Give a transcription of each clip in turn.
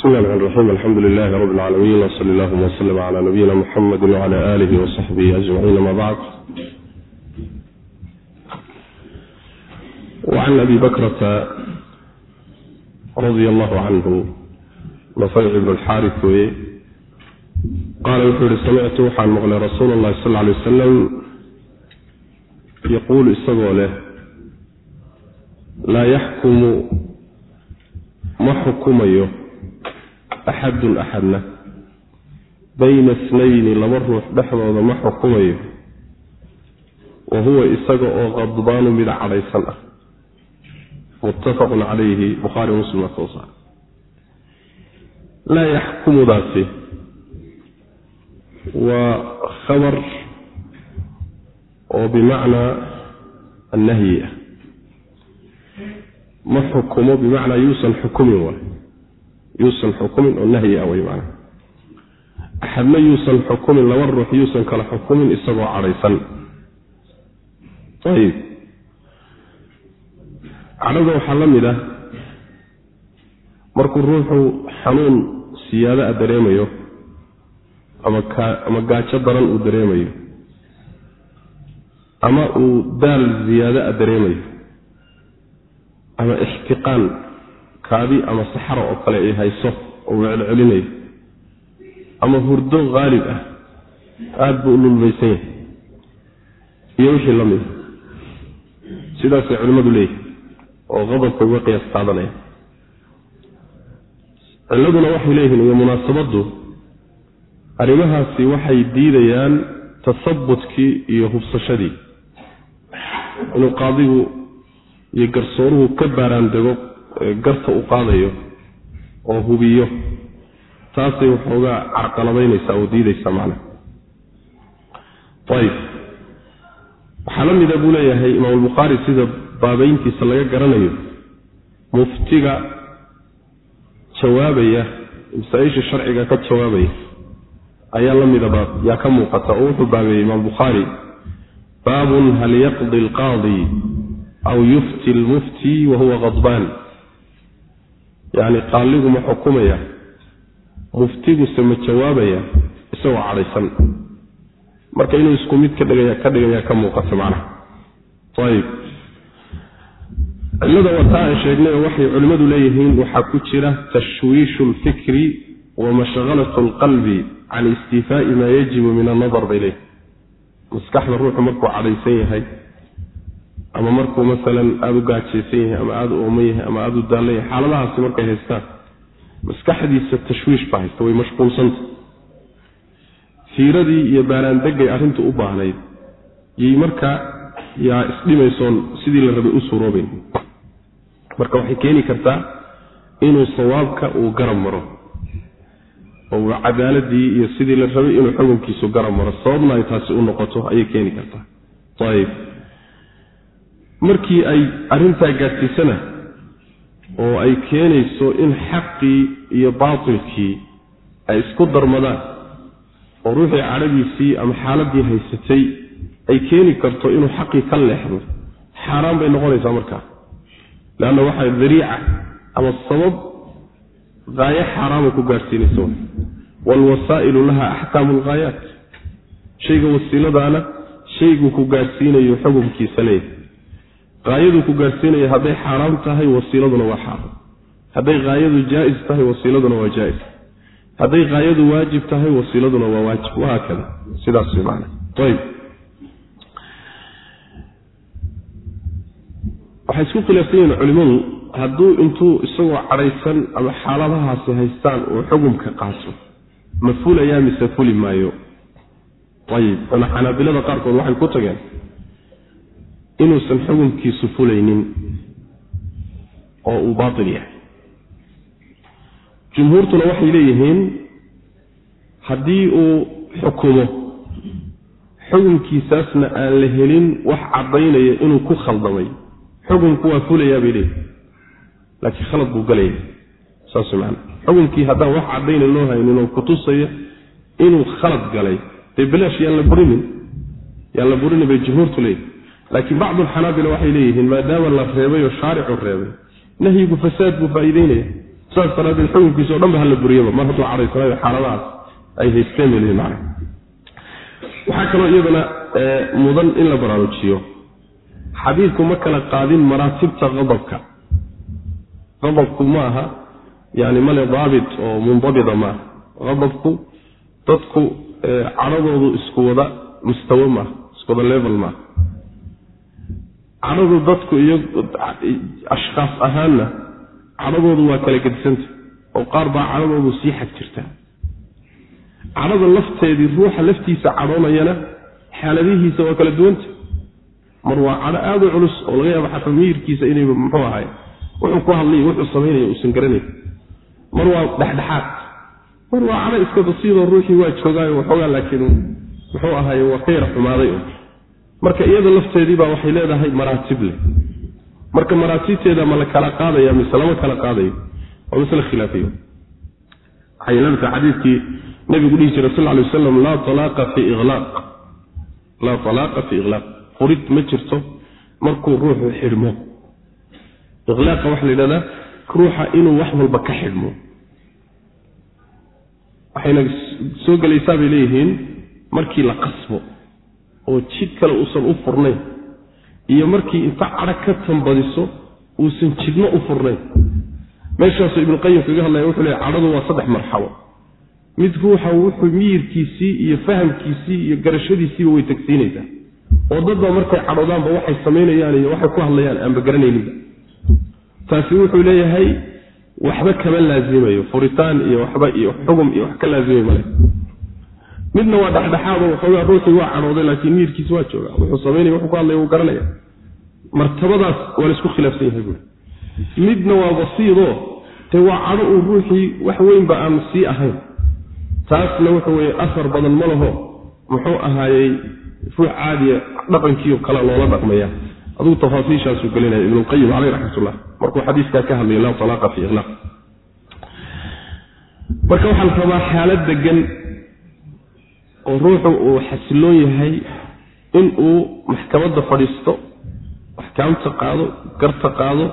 bismi llahi raxmaan raxiim alxamdu lilahi rabi lcaalamiin wsali allahuma wslm cala nabiyina muxamedi wcala alihi wasaxbihi ajmaciin ama bacd wacan abi bakrata radia allahu canhu nufayc ibn lxaaris weye qaala wuxuu yihi samictu waxaan maqlay rasuula allahi sal lay wasalam yaquulu isagoo leh laa yaxkumu ma xukumayo axadun axadna. Bayna snayni laba ruux dhexdooda ma xukumayo. Wa huwa isaga oo qadbaanu mid cadhaysan ah. Muttafaqun calayhi bukhaari muslim aa soo saara laa yaxkumudaasi. Waa khabar oo bimacnaa annahyi ah. Ma xukumo bimacnaa yuusan xukumin waay yuusan xukumin oo nahyi ah way maana axadna yuusan xukumin laba ruux yuusan kala xukumin isagoo cadhaysan. Ayib. Cadhada waxaa la mid ah markuu ruuxu xanuun siyaado a dareemayo ama ama gaajo daran uu dareemayo ama uu daal ziyaado a dareemayo ama ixtiqaan kaadi ama saxara oo kale ay hayso oo uu celcelinayo ama hurdo haalib ah aada buu u lulmaysan yahay. Iyo wixii la mida sidaasay culimmadu leeyihi oo qadabka uga qiyaas qaadanaya. Cilladuna waxay leeyihiin iyo munaasabaddu arrimahaasi waxay diidayaan tasabutkii iyo hubsashadii. Inuu qaadigu iyo garsooruhu ka baaraan dego garta u qaadayo oo hubiyo taasay waxoogaa carqaladaynaysaa oo diidaysaa macnaha. Ayib waxaa la mida buu leeyahay imaam albukhaari sida baabeyntiisa laga garanayo. Muftiga jawaabaya masaa-isha sharciga ka jawaabaya ayaa la midaba yaa ka muuqata oo wuxuu baabeeyey imaam bukhaari baabun hal yaqdi alqaadi aw yufti lmufti wahuwa qadbaan yacni qaaligu ma xukumaya muftiguse ma jawaabaya isagoo cadhaysan marka inuu isku mid ka dhigaya ka dhigaya ka muuqata macnaha. Ayib. Cillada wataa aan sheegnay oo waxay culimmadu leeyihiin waxaa ku jira tashwiishu lfikri wa mashghalatu alqalbi can istifaa'i maa yajibu min annadar bay leeyihiin maskaxda ruuxu markuu cadhaysan yahay ama markuu masalan aada u gaajaysan yahay ama aada u ooman yahay ama aada u daallan yahay xaaladahaasi markay haystaan maskaxdiisa tashwiish baa haysta way mashquulsanta. Fiiradii iyo baaraandegay arrintu u baahnayd yay marka yaa isdhimaysoon sidii la rabay u suroobayn marka waxay keeni kartaa inuu sawaabka uu garab maro oo cadaaladii iyo sidii la rabay inuu xukunkiisu garab maro. Sababna ay taasi u noqoto ayay keeni kartaa. Ayib markii ay arrintaa gaadsiisana oo ay keenayso in xaqii iyo baatilkii ay isku darmadaan oo ruuxii cadhadiisii ama xaaladii haysatay ay keeni karto inuu xaqii ka leexdo xaaraan bay noqonaysaa markaa. Leanna waxaa dariica ama sabab haayo xaaraama ku gaadhsiinaysa waalwasaa'ilu laha axkaamu alghaayaat shayga wasiiladaana shayguu ku gaadhsiinayo xukunkiisa leeyahay haayaduu ku gaadhsiinaya hadday xaaraam tahay wasiiladuna waa xaaraam. Hadday haayadu jaa-is tahay wasiiladuna waa jaa-is. Hadday haayadu waajib tahay wasiiladuna waa waajib. Wahaakada sidaas way macana ayb waxay isku khilaafsan culimmadu hadduu intuu isagoo cadhaysan ama xaaladahaasi haystaan uu xukumka qaaso ma fulayaa mise fuli maayo? Ayib xanaabilada qaarkood waxay ku tageen inuusan xukunkiisu fulaynin oo uu baatil yahay. Jumhuurtuna waxay leeyihiin haddii uu xukumo xukunkiisaasna aan la helin wax caddaynaya inuu ku khaldamay xukunku waa fulayaa bay leeyihiin laakiin khalad buu galaya saas man xukunkii haddaan wax caddayna loo haynin oo kutusaya inuu khalad galay dee bilaash yaan la burinin? Yaan la burinin bay jumhuurtu leeyihiin laakiin bacdu alxanaabila waxay leeyihiin maadaama la reebay oo shaaricu reebay nahyigu fasaad buu faa'iideynaya. Saas daraadeed xukunkiisa o dhan ba hala buriyaba mar hadduu cadhaysanayo xaaladahaas ay haysteen bay man waxaa kaloo iyadana mudan in la baraarujiyo. Xadiidku ma kala qaadin maraatibta qadabka qadabku ma aha yani male daabit oo mundabida maaha qadabku dadku cadhadoodu isku wada mustawe maaha isku wada level maaha cadhadu dadku iyo ashkaas ahaanna cadhadoodu waa kala gedisanta oo qaar baa cadhadoodu sii xag jirta cadhada lafteedii ruuxa laftiisa cadhoonayana xaaladihiisa waa kala duwanta mar waa cadho aada u culus oo laga yaaba xataa miyirkiisa inayba muxuu ahay wuxuu ku hadlay wuxuu samaynaya uusan garanayn mar waa dhexdhexaad. Mar waa cadho iska basiidoo ruuxii waa joogaayo waxoogaa laakiin muxuu ahaye waa ka yar xumaaday marka iyada lafteediibaa waxay leedahay maraatib leh. Marka maraatibteeda ma la kala qaadaya mise lama kala qaadayo waa masle khilaafiyo. Waxay leedahay xadiidkii nabigu dhihi jiray sal lay waslam laa alaaqa fi ilaaq laa alaaqa fi iqlaaq furid ma jirto markuu ruuxu xidhmo. Iqlaaqa waxaa la yidhahdaa ruuxa inuu wax walba ka xidhmo. Waxayna soo gelaysaa bay leeyihiin markii la qasbo oo jid kale uusan u furnayn iyo markii inta cadho ka tambadiso uusan jidno u furnayn. Meeshaasuu ibnuqayim kaga hadlaya wuxuu leey cadhadu waa saddex marxalo mid ruuxa wuxuu miyirkiisii iyo fahamkiisii iyo garashadiisiiba way tagsiinaysaa. Oo dadba markay cadhoodaanba waxay samaynayaan iyo waxay ku hadlayaan aanba garanayninba taasi wuxuu leeyahay waxba kama laazimayo furitaan iyo waxba iyo xugum iyo wax ka laazimay male midna waa dhexdhexaado waxoogaa ruuxii waa cadhooday laakiin miyirkiisa waa jooga wuxuu samaynaya wuxuu ku hadlaya wuu garanaya. Martabadaas waa la isku khilaafsan yahay buuri midna waa basiidoo dee waa cadho uu ruuxii wax weynba aan sii ahayn. Taasna wuxuu weye asar badan ma laho. Muxuu ahaayey ruux caadiya dhaqankiio kale loola dhaqmaya. Adugu tafaasiishaasuu gelinaya ibnulqayim caleyh raxmatullah markuu xadiiskaa ka hadlaya laa talaaqa fi iqlaaq marka waxaa la rabaa xaalad degan oo ruuxu uu xasiloon yahay in uu maxkamadda fadhiisto axkaamta qaado garta qaado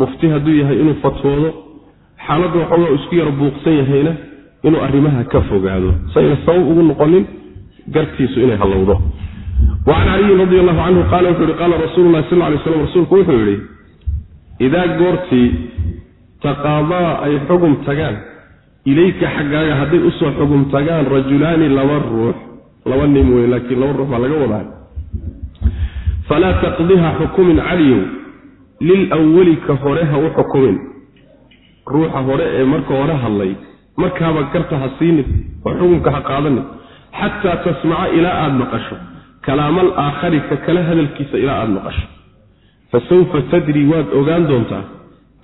mufti hadduu yahay inuu fatwoodo xaaladda waxoogaa isku yaro buuqsan yahayna inuu arrimaha ka fogaado. Sayna sabab ugu noqonin gartiisu inay hallowdo. Wa can caliyin radi allahu canhu qaala wuxuu yihi qaala rasuulu lahi sal ly slam rasuulku wuxuu yidhi idaa goortii taqaadaa ay xugum tagaan ilayka xaggaaga hadday u soo xugum tagaan rajulaani laba ruux laba nin wey laakiin laba ruux baa laga wadaa. Falaa taqdiha xukumin caliyow lilwali ka hore ha u xukumin. Ruuxa hore ee marka hore hadlay markaaba garta ha siinin oo xukunka ha qaadanin. Xataa tasmaca ilaa aada maqasho kalaamal aakhari ka kale hadalkiisa ilaa aada maqasho. Fa sawfa tadri waad ogaan doontaa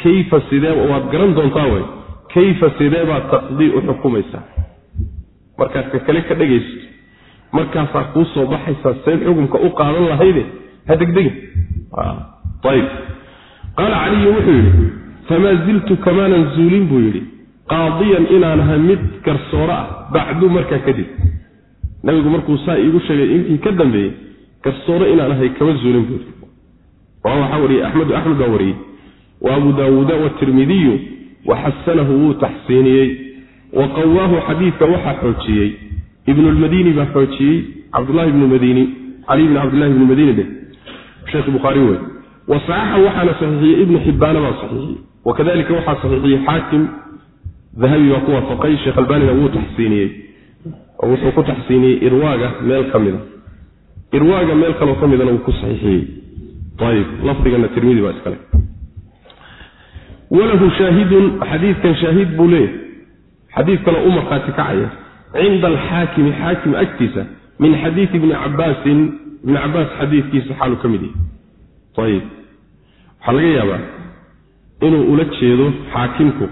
kayfa sidee waad garan doontaa way kayfa sidee baad taqdii u xukumaysaa? Markaad ka kale ka dhegaysto markaasaa kuu soo baxaysaa seed xukunka u qaadan lahayde ha degdegin. Ayb qaala caliyu wuxuu yidhi famaa ziltu kamaanan zuulin buu yidhi. Qaadiyan inaan ahay mid garsooro ah bacdu markaa kadib. Nabigu markuu saa iigu sheegay intii ka dambeeyey garsooro inaan ahay kama zuulin buu yidhi. Waxaa wariyey axmedu axmed baa wariyey. Wa abu daawuuda watirmidiyu waxasanahu wuu taxsiiniyey wa qawaahu xadiidka waxaa xoojiyey ibnulmadiini baa xoojiyey cabdulahi ibnu madiini cali bn cabdillahi ibnu madiini dheh sheekh bukhaari wey wa saxaxa waxaana saxiixiyey ibnu xibbaana baa saxiixiyey wakadalika waxaa saxiixiyey xaakim dahabi baa ku waafaqay sheekh albanina wuu taxsiiniyey oo wuxuu ku taxsiiniyey irwaaga meel ka mida irwaaga meel kaloo ka midana wuu ku saxiixiyey ayib lafdigana tirmidi baa iskale walahu shaahidun xadiidkan shaahid buu leeyahay. Xadiid kaloo u markhaati kacaya. Cinda alxaakimi xaakim agtiisa min xadiidi ibni cabaasin ibni cabaas xadiidkiisa xaalu ka mid yahay. Ayib waxaa laga yaabaa inuu ula jeedo xaakimku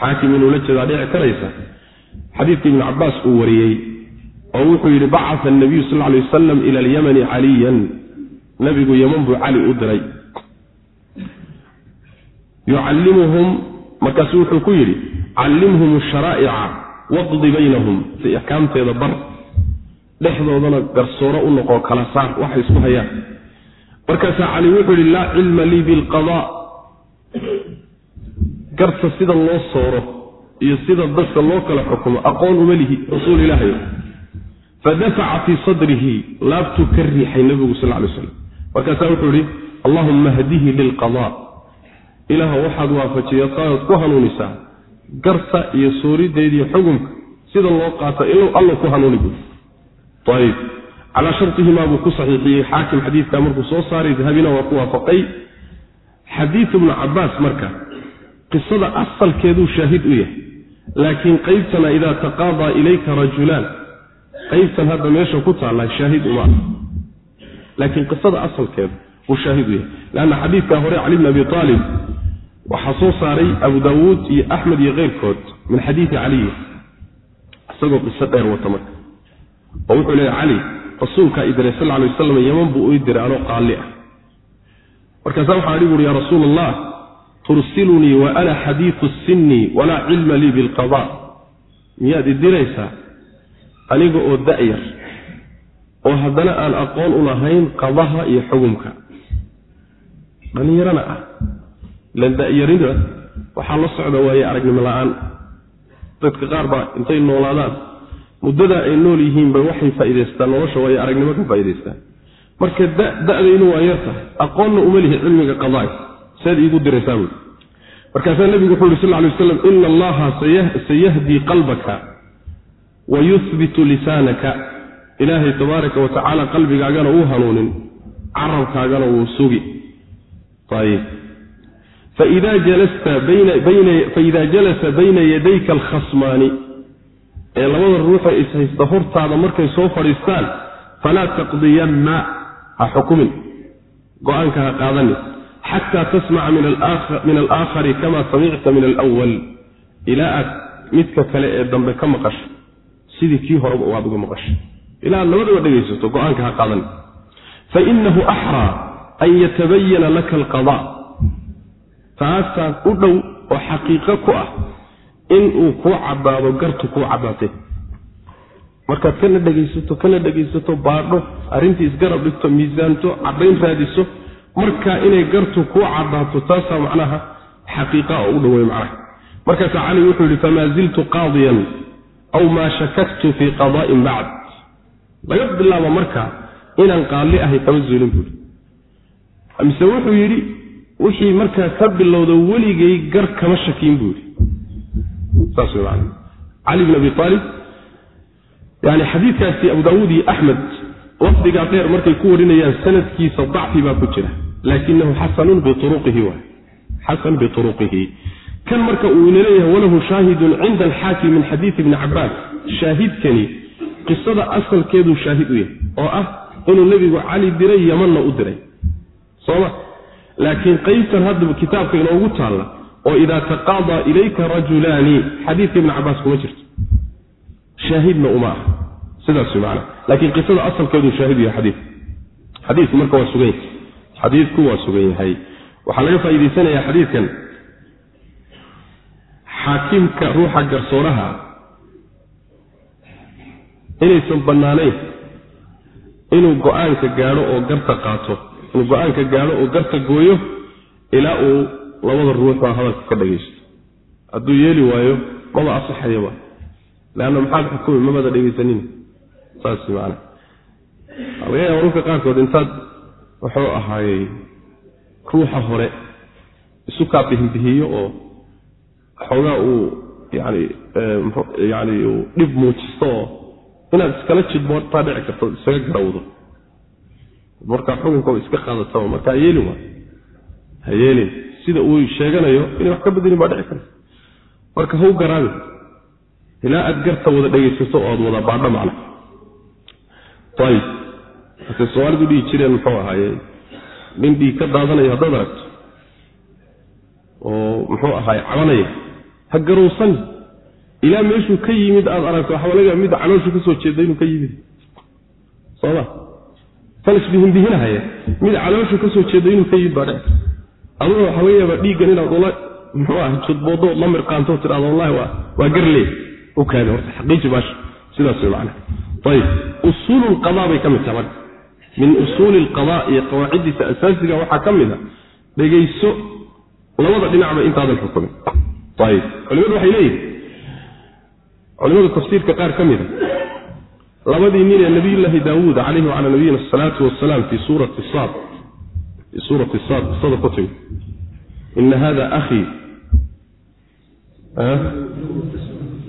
xaakim inuu ula jeedaa dhici karaysa xadiidka ibnu cabaas uu wariyey oo wuxuu yidhi bacaa nabiyu sal lay wasalam ila alyamani caliyan. Nabigu yeman buu cali u diray yucallimuhum markaasu wuxuu ku yidhi callimhum sharaa'ica waqdi baynahum. Si axkaamteeda bar dhexdoodana garsooro u noqo kala saar waxay isku hayaan. Markaasaa cali wuxuu yidhi laa cilma lii bilqada garta sida loo sooro iyo sida dadka loo kala xukumo aqoon uma lihi rasuul ilaahay fadafaca fii sadrihi laabtuu ka riixay nebigu sal lay slam markaasaa wuxuu ihi allahumma hdihi lilqada ilaah waxaad waafajiya qaadaad ku hanuunisaa garta iyo soorideediiyo xukunka sida loo qaata inuu alla ku hanuuni buy ayb calaa shartihimaa buu ku saxiixiyey. Xaakim xadiidka markuu soo saaray dahabina waa ku waafaqay. Xadiid ibnu cabaas marka qisada asalkeeduu shaahid u yahay laakiin qaybtana idaa taqaadaa ilayka rajulaan qaybtan hadda meesha ku taalla shaahid uma ah laakiin qisada asalkeedu wuu shaahid u yahay. Leanna xadiidkaa hore cali bn abi aalib waxaa soo saaray abu daawuud iyo axmed iyo keyrkood min xadiidi caliyi isagoo qiso dheer wata marka. Oo wuxuu leeya cali rasuulkaa i diray sal lay waslam yaman buu ii diray anoo qaalli ah. Markaasa waxaa ihi buuri ya rasuul allah tursilunii wa ana xadiidu sinni walaa cilma lii bilqada miyaad i diraysaa? Aniga oo da'yar oo haddana aan aqoon u lahayn qadaha iyo xugumka dhallinyarana ah. Ilan da'yarida waxaa la socda waaye aragnimo la'aan. Dadka qaar baa intay noolaadaan muddadaa ay nool yihiinba waxay faa'idaystaan nolosha waayo aragnimo ka faa'idaystaan marka da-daynu waa yar tahay aqoonna uma lihi cilmiga qadaay saad iigu diraysaa buui markaasaa nebigu wuxuu yuri sal ly waslam ina allaha sayahdii qalbaka wa yuhbitu lisaanaka. Ilaahay tabaaraka wa tacaala qalbigaagana uu hanuunin carabkaagana wuu sugi faida jalasa bayna yadayka alkhasmaani ee labada ruuxee ishaysta hortaada markay soo fadhiistaan falaa taqdiyanna ha xukumin. go'aanka ha qaadani xataa tasmaca min alaakhari kama samicta min alwal ilaa aad midka kale ee dambe ka maqasho sidii kii horeba aad uga maqasho ilaa aad labadaba dhegaysato go'aanka ha qaadani fainahu axraa an yatabayana laka alqada. Taasaa u dhow oo xaqiiqo ku ah inuu kuu caddaado gartu kuu caddaatay markaad kana dhegaysato kana dhegaysato baadho arrintii isgarab dhigto miisaanto caddayn raadiso markaa inay gartu kuu caddaato taasaa macnaha xaqiiqa oo u dhowey macnaha. Markaasaa cali wuxuu yidhi famaa ziltu qaadiyan aw maa shakaktu fii qadaa'in bacd. Laga bilaabo markaa inaan qaalli ahay kama zuulin buuhi mise wuxuu yidhi wixii markaa ka bilowda weligay gar kama shakiin buu yidhi. Saas way macana cali bn abi aalib yani xadiidkaasi abu daawuud iyo axmed lafdigaa dheer markay ku warinayaan sanadkiisa dacfi baa ku jira. Laakinahu xasanun biuruqihi waay xasan biuruqihi kan marka uu ina leeyahay walahu shaahidun cinda alxaakim min xadiidi ibni cabaas shaahidkani qisada asalkeeduu shaahid u yahay oo ah inuu nebigu cali diray yamanna u diray soma laakiin qaybtan haddaba kitaabka inoogu taalla oo idaa taqaadaa ilayka rajulaani xadiidka ibni cabaas kuma jirto. Shaahidna uma ah sidaas macana laakiin qisada asalkeedu shaahid yahay xadiidku xadiidku marka waa sugan yahay. Xadiidku waa sugan yahay. Waxaa laga faa'iidaysanayaa xadiidkan xaakimka ruuxa garsooraha inaysan bannaanayn inuu go'aanka gaadho oo garta qaato inuu go'aanka gaadho oo garta gooyo ilaa uu labada ruux baa hadalka ka dhagaysto. Hadduu yeeli waayo maba asaxayaba leanna maxaad xukumi mabada dhegaysanin? Saas maana laga yaaba qaarkood intaad wuxuu ahaayey ruuxa hore isu kaa bihinbihiyo oo xoogaa uu yani yani uu dhib muujisto oo inaad iskala jidboodtaa dhici karto isaga garawdo markaa xukunka iska qaadataba marka ha yeelin waay ha yeelin sida uu sheeganayo inay wax ka bedelin baa dhici karta. Marka hau garaabi ilaa aad garta wada dhegaysato oo aad wada baadho macna. Ayib hase soomaalidu dhihi jireen muxuu ahaaye? Nin dhiig ka daadanayo haddaad aragto oo muxuu ahaaye cabanaya ha garowsan. Ilaa meeshuu ka yimid aad aragto waxaa laga mid calooshu ka jeeda inuu ka yimid. Sooma isbihinbihinahaya mid calooshu ka soo jeeda inuu ka yimid baa dhec aduna waxaa laga yaabaa dhiiggan inaad ula muxuu ah judboodo la mirqaanto tirahdo wallahi waa waa garlee. U kaadi horta xaqiiji baasha. Sidaas way macana ayib usuulu lqadaa bay ka mid tahay marka. Min usuuli alqadaa iyo qawaaciddiisa asaasiga waxaa ka mid a dhegayso labada dhinacba intaadan xukumin ayib culimadu waxay leeyihiin culimada tafsiirka qaar ka mida labadii nin ee nabiyullaahi daawuud calayhi wacala nabiyina asalaatu wasalaam fii suurati saad fii suurati saad qisada ku timi ina hada akhii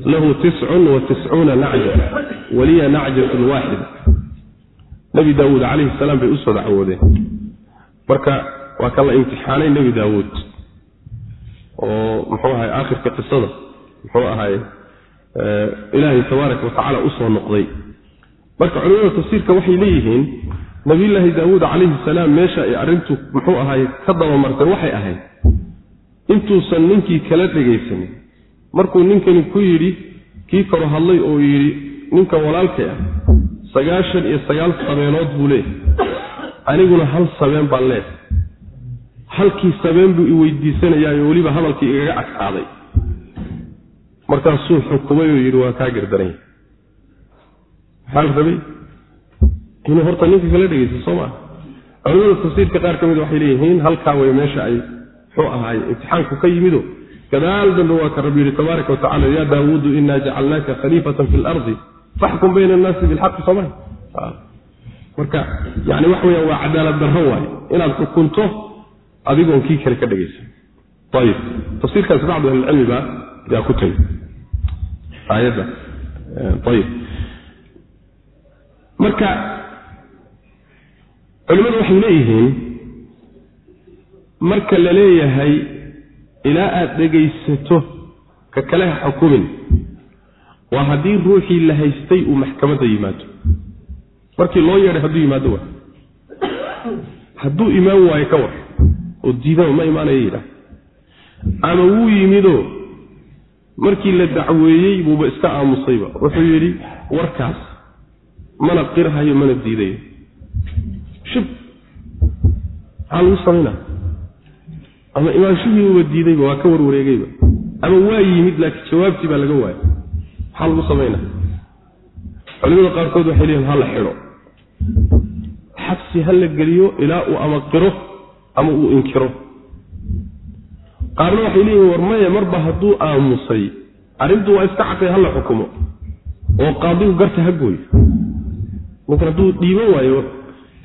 lahu tiscun wa tiscuuna nacja waliya nacjatun waaxida nebi daawuud calayhi salaam bay u soo dacwoodeen. Marka waa ka la imtixaanay nebi daawuud oo muxuu ahay aakhirka qisada muxuu ahay ilaahay tabaaraka watacaala u soo noqday marka culimada tafsiirka waxay leeyihiin nabiyullaahi daawuud calayhi salaam meesha ay arrintu muxuu ahay ka dabamartay waxay ahayd intuusan ninkii kala dhegaysanin. Markuu ninkani ku yidhi kii karo hadlay oo yidhi ninkan walaalkay ah sagaashan iyo sagaal sabeenood buu leeyahay. Aniguna hal sabeen baan leehay halkii sabeen buu i weydiisanayaayo weliba hadalkii igaga adkaaday markaasuu xukumay oo yidhi waa kaa gardaranya maxaa la rabay inuu horta ninka kala dhegaysa soo maa culimada tafsiirka qaar ka mid waxay leeyihiin halkaa way meesha ay muxuu ahaay imtixaanku ka yimido. Gadaal dambe waa ka rabbi yihi tabaaraka watacala yaa daawuudu inaa jacalnaaka khaliifatan fi lardi faxkum bayna annaasi bilxaqi soo maa marka yani waxa weya waa cadaalad darro waay inaad xukunto adigoon kii kale ka dhegaysan. Ayib tafsiirkaas bacdu ahlicilmi baa yaa ku tagi aayadda. Ayib marka culimmadu waxay leeyihiin marka la leeyahay ilaa aada dhegaysato ka kale ha xukumin waa haddii ruuxii la haystay uu maxkamadda yimaado. Markii loo yeedhay hadduu yimaado wa hadduu imaan waayo ka war oo diidaba ma imaanaya yidhaah. Ama wuu yimidoo markii la dacweeyey buuba iska aamusayba. Wuxuu yidhi warkaas mana qirhayo mana diidayo. Shib. Maxaa lagu samaynaa ama imaanshihiiuba diidayba waa ka warwareegayba. Ama waa yimid laakiin jawaabtii baa laga waayay. Maxaa lagu samaynaa culimada qaarkood waxay leeyihiin ha la xidho. Xabsi ha la geliyo ilaa uu ama qiro ama uu inkiro. Qaarna waxay leeyihiin war maya marba hadduu aamusay arrintu waa iska caqay hala xukumo. Oo qaadigu garta ha gooyo ninkan hadduu dhiibo waayo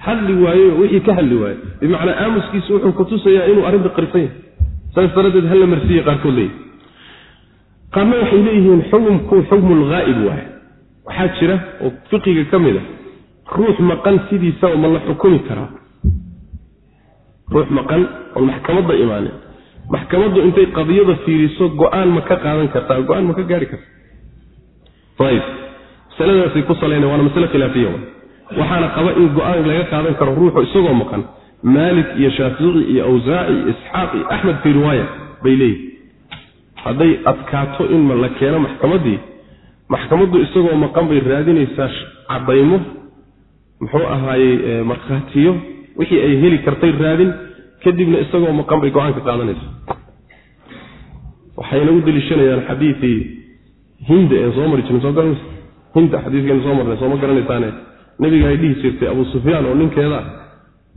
hadli waayo wixii ka hadli waayo bimacnaa aamuskiisu wuxuu kutusayaa inuu arrinta qirsan yahay. Saas daradeed hala marsiiye qaarkood leeyihi qaarna waxay leeyihiin xukumku xukmu lghaa'ib waaye. Waxaa jira oo fiqiga ka mid a ruux maqan sidiisaba ma la xukumi karaa. Ruux maqan oon maxkamadda imaanin maxkamaddu intay qadiyada fiiriso go'aan ma ka qaadan kartaa go'aan ma ka gaari karta ayib masaladaasay ku salayna waana masale khilaafiya waxaana qaba in go'aan laga qaadan karo ruuxu isagoo maqan. Maalik iyo shaafici iyo awsaaci iyo isxaaq iyo axmed fii riwaaya bay leeyihiin hadday adkaato in la keeno maxkamaddii? Maxkamaddu isagoo maqan bay raadinaysaa caddaymo. Muxuu ahaayey markhaatiyo. Wixii ay heli kartay raadin kadibna isagoo maqan bay go'aanka qaadanaysa waxayna u deliishanayaan xadiidii hinda ee soo mari jirin soo garanaysa hinda xadiiskaynu soo marnay sooma garanaysaane nabiga ay dhihi jirtay abu sufyaan oo ninkeeda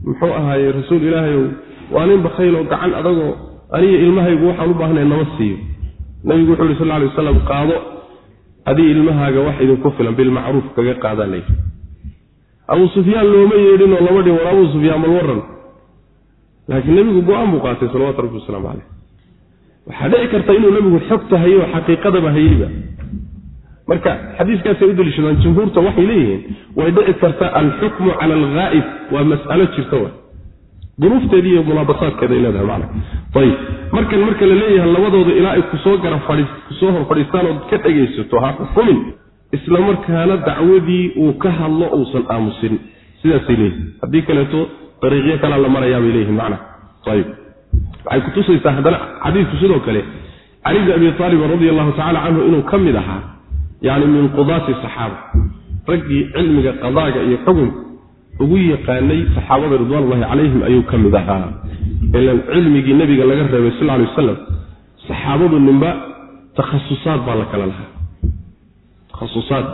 muxuu ahaayey rasuul ilaahayow waa nin bakhayl oo gacan adagoo aniga ilmahaygu waxaan u baahnay nama siiyo. Nabigu wuxuu yidhi sal ly waslam qaado. Adii ilmahaaga wax idinku filan bilmacruuf kaga qaadaan layidhi abuu sufyaan looma yeedhinoo lama dhin war abuu sufyaan bal waran laakiin nebigu go'aan buu qaatay salawatu rabbi wasalaamu caleyh waxaa dhici karta inuu nebigu xogta hayo xaqiiqadaba hayeyba marka xadiiskaasay u daliishadaan jumhuurta waxay leeyihiin way dhici kartaa alxukmu cala alghaa'ib waa mas'alo jirta wa. Duruufteedii iyo munaabasaadkeeda ay leedahay macna. Ayib. Markan marka la leeyahay labadooda ilaa ay ku soo gara fadhi ku soo hor fadhiistaan ood ka dhegaysato ha xukumin. Isla markaana dacwadii uu ka hadlo uusan aamusin. Sidaasay leeyihiin haddii kaleeto dariiqyo kalaa la marayaa bay leeyihiin macna. Ayib. Waxay kutusaysaa haddana xadiidku sidoo kale cali bni abi aalibin radi allahu tacala canhu inuu ka mid ahaa yani min qudaati saxaaba. Raggii cilmiga qadaaga iyo xukunka ugu yaqaanay saxaabada ridwanullahi calayhim ayuu ka mid ahaa. Ilan cilmigii nebiga laga reebay sal lay wasalam saxaabadu ninba takhasusaad baa la kala lahaa. Takhasusaad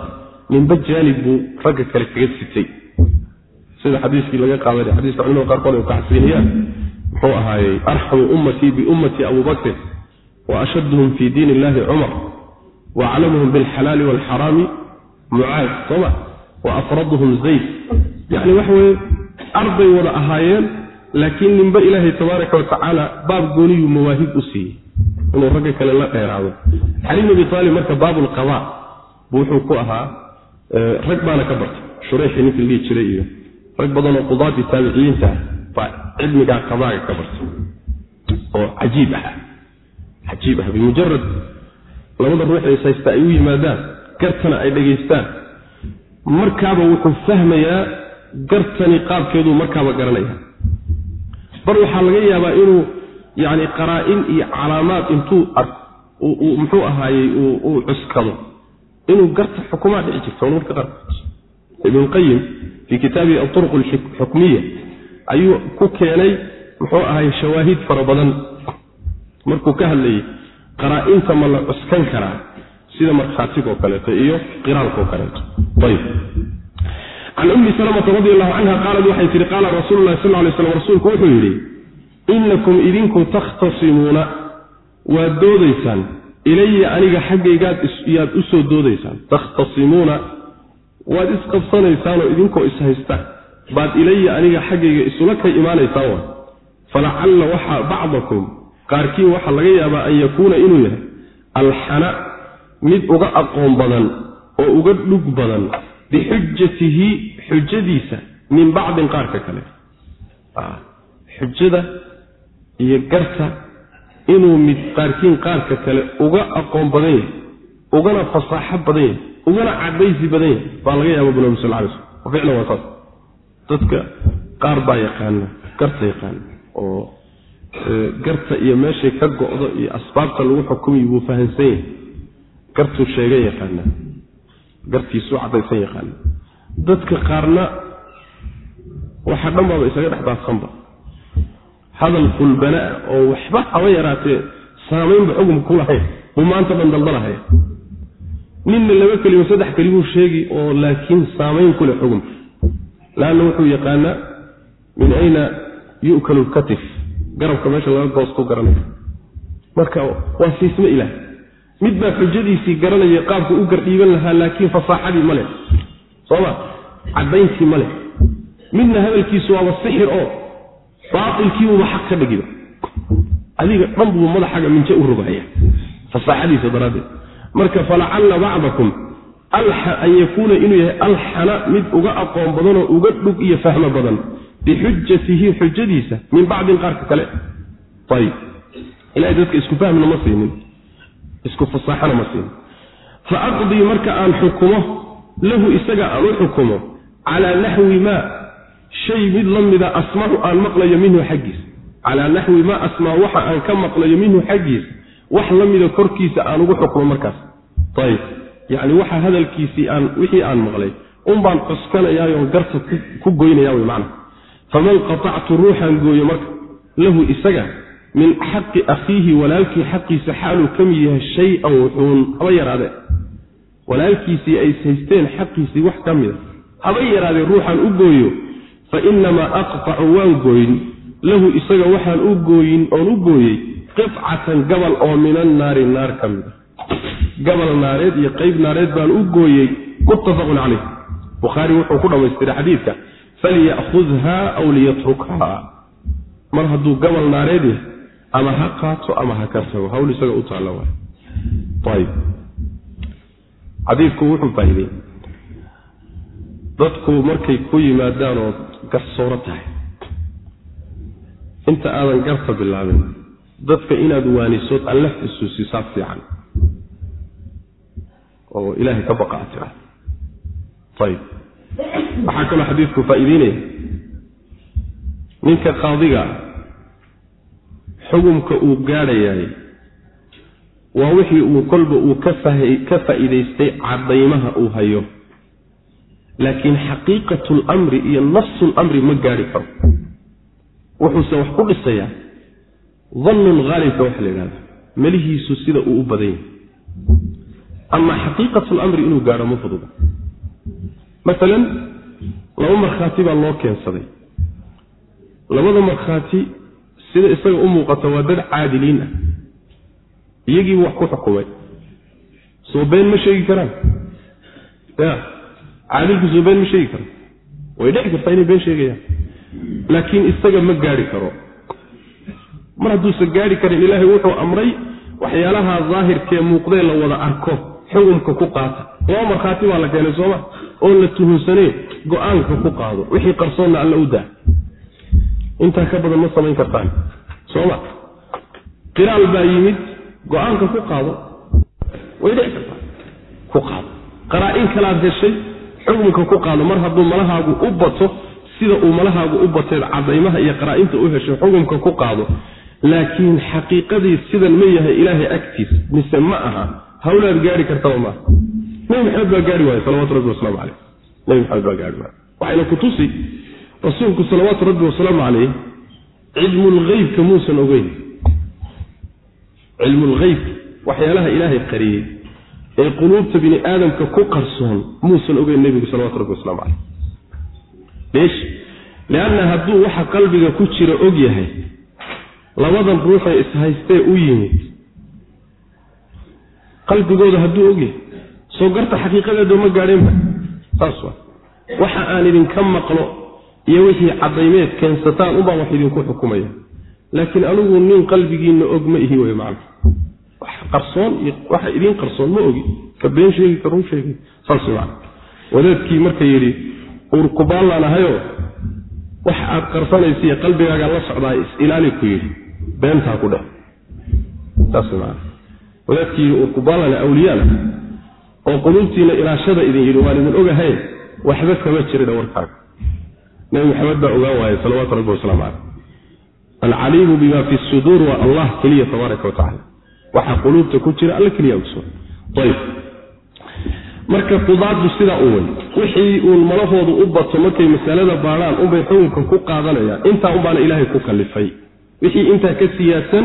ninba jaanib buu ragga kale kaga sitay. Sida xadiiskii laga qaaday xadiiska culimada qaarkood ay kacsiinayaan muxuu ahaayey arxamu ummatii biummatii abubakrin wa ashadduhum fii diin illahi cumar wa aclamuhum bilxalaali waalxaraami mucaad sooma wa afraduhum zayd yacni waxa weye arday wada ahaayeen laakiin ninba ilaahay tabaaraka watacaala baab gooniyuu mawaahib u siiyey inuu ragga kale la dheeraado cali bn abi aalib marka baabulqada buu wuxuu ku ahaa rag baana ka bartay shureexii ninkii la dhihi jiray iyo rag badan oo qudaadii taabiciyiinta ah baa cilmigaa qadaaga ka bartay oo cajiib ah cajiib ah bimujarad labada ruux ee haysta ay u yimaadaan gartana ay dhegaystaan. Markaaba wuxuu fahmayaa gartani qaabkeeduu markaaba garanaya bar waxaa laga yaabaa inuu yani qaraa-in iyo calaamaad intuu muxuu ahaayey uu cuskado. Inuu garta xukumaa dhici jirto marka qaarkood ibn qayim fii kitaabihi aturq alxukmiya ayuu ku keenay muxuu ahay shawaahid fara badan. Markuu ka hadlayay qaraa-inta ma la cuskan karaa sida markhaatigoo kaleeto iyo qiraalkao kaleeto. Can ummi salamata radi allahu canha qaalad waxay tihi qaala rasuulu lahi sal lay slam rasuulku wuxuu yidhi inakum idinku takhtasimuuna waad doodaysaan. Ilaya aniga xaggaygaad yaad u doodaysaan. Takhtasimuuna waad isqabsanaysaanoo idinkoo ishaysta baad ilaya aniga xaggayga isula kay imaanaysaan wa falacalla waxaa bacdakum qaarkiin waxaa laga yaabaa an yakuuna inuu yahay alxana mid uga aqoon badan oo uga dhug badan bixujatihi xujadiisa min bacdin qaarka kale. Xujada iyo garta inuu mid qaarkiin qaarka kale uga aqoon badan yahay ugana fasaaxo badan yahay ugana cadaysi badan yahay baa laga yaaba bu nabi sal lay slm ficlan waa saas dadka qaar baa yaqaana garta yaqaana oo garta iyo meeshay ka go-do iyo asbaabta lagu xukumiyo buu fahamsan yahay. Gartuu sheega yaqaana. Gartiisuu cadaysan yaqaana. Dadka qaarna waxa dhan baaba isaga dhex daadsanba. Hadal fulbanaa oo waxba haba yaraatee saamaynba xugum ku lahayn buu maanta dhan daldalahaya ninna laba kelimo saddex kelimuu sheegi oo laakiin saamayn ku leh xugumka laanna wuxuu yaqaanaa min ayna yu'kalu lkatif garabka meesha laga goos ku garanaya marka waa siisme ilaah. Mid baa xujadiisii garanaya qaabku u gardhiiban lahaa laakiin fasaaxadii ma leh. Sooma caddayntii ma leh. Midna hadalkiisu waaba sixir oo baailkiibuba xaq ka dhigiba adiga dhan buu madaxaga minje u rogaya fasaaxadiisa daraaddeed. Marka falacalla bacdakum an yakuuna inuu yahay alxana mid uga aqoon badanoo uga dhug iyo fahmo badan bixujatihi xujadiisa min bacdin qaarka kale ayib ilahay dadka isku fahmna ma siinin isku fasaaxana ma siinin fa aqdii marka aan xukumo lahu isaga aan u xukumo calaa naxwi maa shay mid la mida aan maqlayo minhu xaggiisa calaa naxwi maa asmacu waxa aan ka maqlayo minhu xaggiisa wax la mida korkiisa aan ugu xukumo markaas ayib yacni waxa hadalkiisii aan wixii aan maqlay unbaan cuskanayaayoon garta ku goynaya wy macna faman qatactu ruuxaan gooyo marka lahu isaga min xaqi akhiihi walaalkii xaqiisa xaaluu ka mid yahay shay-an wuxuun haba yaraadee. Walaalkiisii ay haysteen xaqiisii wax ka mida haba yaraadee ruuxaan u gooyo fa inamaa aqtacu waan gooyin. Lahu isaga waxaan u gooyin oon u gooyey qifcatan gabal oo min annaari naar ka mida gabal naareed iyo qeyb naareed baan u gooyey muttafaqun caleyh bukhaari wuxuu ku dhammaystiray xadiidka falya'khudha aw liyatrukha mar hadduu gabal naareed yahay ama ha qaato ama ha ka tago hawl isaga u taalla waay ayib xadiidku wuxuu faa'iidey dadku markay ku yimaadaan oo garsooro tahay inta aadan garta bilaabin dadka inaad waanisood alla xusuusisaa fiican oo ilaahay ka baqa tira ayib waxaa kaloo xadiidku faa'iideynaya ninka qaadiga xugumka uu gaadhayaay waa wixii uu kolba uu ka faa'iidaystay caddaymaha uu hayo. Laakiin xaqiiqatu lamri iyo nafsu lamri ma gaadhi karo. Wuxuuse wax ku dhisayaa dannun haalibka waxa la yidhahda melihiisu sida uu u badan yahay ama xaqiiqatu lamri inuu gaadho ma fududa maalan laba markhaati baa loo keensaday. Labada markhaati sida isaga u muuqata waa dad caadiliin ah. Iyagiibu wax ku xukumay. Soo been ma sheegi karaan? Ya caadilku soo been ma sheegi karaan? Way dhici kartaa inay been sheegayaan. Laakiin isaga ma gaari karo. Mar hadduusan gaari karin ilaahay wuxuu amray waxyaalaha daahirkee muuqdee la wada arko xukumka ku qaata. Laba markhaati baa la keenay sooma oon la tuhunsaneen go'aanka ku qaado wixii qarsoonna alla u daa. Intaa ka badan ma samayn kartaan sooma qiraal baa yimid go'aanka ku qaado way dhici kartaa ku qaado. Qaraa-in kalaad heshay xukumka ku qaado. Mar hadduu malahaagu u bato sida uu malahaagu u bateed cadaymaha iyo qaraa-inta u heshay xukumka ku qaado. Laakiin xaqiiqadii sidan ma yahay ilaahay agtiis mise ma aha hawlaad gaari kartaba maaha nabi maxamed baa gaari waaya salawatu rabbi wasalaamu caleyh nabi maxamed baa gaari waaya waxayna ku tusi rasuulku salawaatu rabbi wasalaamu caleyh cilmulgeybka muusan ogeyn. Cilmulgeybka waxyaalaha ilaahay qariyey ee quluubta bini aadamka ku qarsoon muusan ogeyn nebigu salawatu rabbi waslamu caleyh leesh lianna hadduu waxa qalbiga ku jira og yahay labadan ruuxee ishaystee u yimid. Qalbigooda hadduu og yahay soo garta xaqiiqadeedo ma gaadheenba saas waxa aan idinka maqlo iyo wixii caddaymeed keensataan unbaan wax idinku xukumaya. Laakiin anigu nin qalbigiinna og ma ihi wey macna. Wax qarsoon iyo waxa idiin qarsoon ma ogi. Ka been sheegi ka run sheegi. Saas wey macna. Wadaadkii marka yidhi uurkubaallaan ahayoo wax aad qarsanaysiiyo qalbigaagaan la socdaa is-ilaali ku yidhi. Beentaa ku dheh saas wey macna. Wadaadkii yidhi uurkubaalana awliyaana oo quluubtiina ilaashada idin yidhi waan idin ogahay waxba kama jiridha warkaaga nabi maxamed baa ogaan waayay salawaatu rabbi wasalaamu caleyh alcaliimu bima fi suduur waa allah keliya tabaaraka watacala waxaa quluubta ku jira alla keliya ogsoon ayb marka qudaaddu sidaa u wey wixii uun malahoodu u bato markay masalada baadhaan unbay xukunka ku qaadanayaan intaa unbaana ilaahay ku kalifay. Wixii intaa ka siyaadsan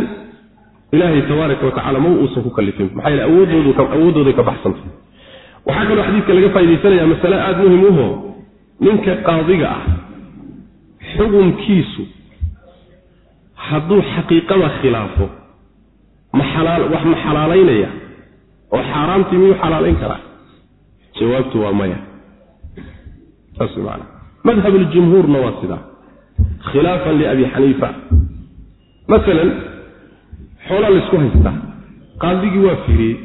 ilaahay tabaaraka watacala ma uusan ku kalifin. Maxaa yele awooddooday ka baxsantay waxaa kaloo xadiidka laga faa'idaysanaya masale aada muhiim uho ninka qaadiga ah xukunkiisu hadduu xaqiiqada khilaafo ma wax ma xalaalaynaya oo xaaraamtii miyuu xalaalayn karaa? Jawaabtu waa maya. Saas maana madhab aljumhuurna waa sidaa khilaafan liabi xaniifa. Masalan xoolaa laysku haystaa qaadigii waa fiiriyey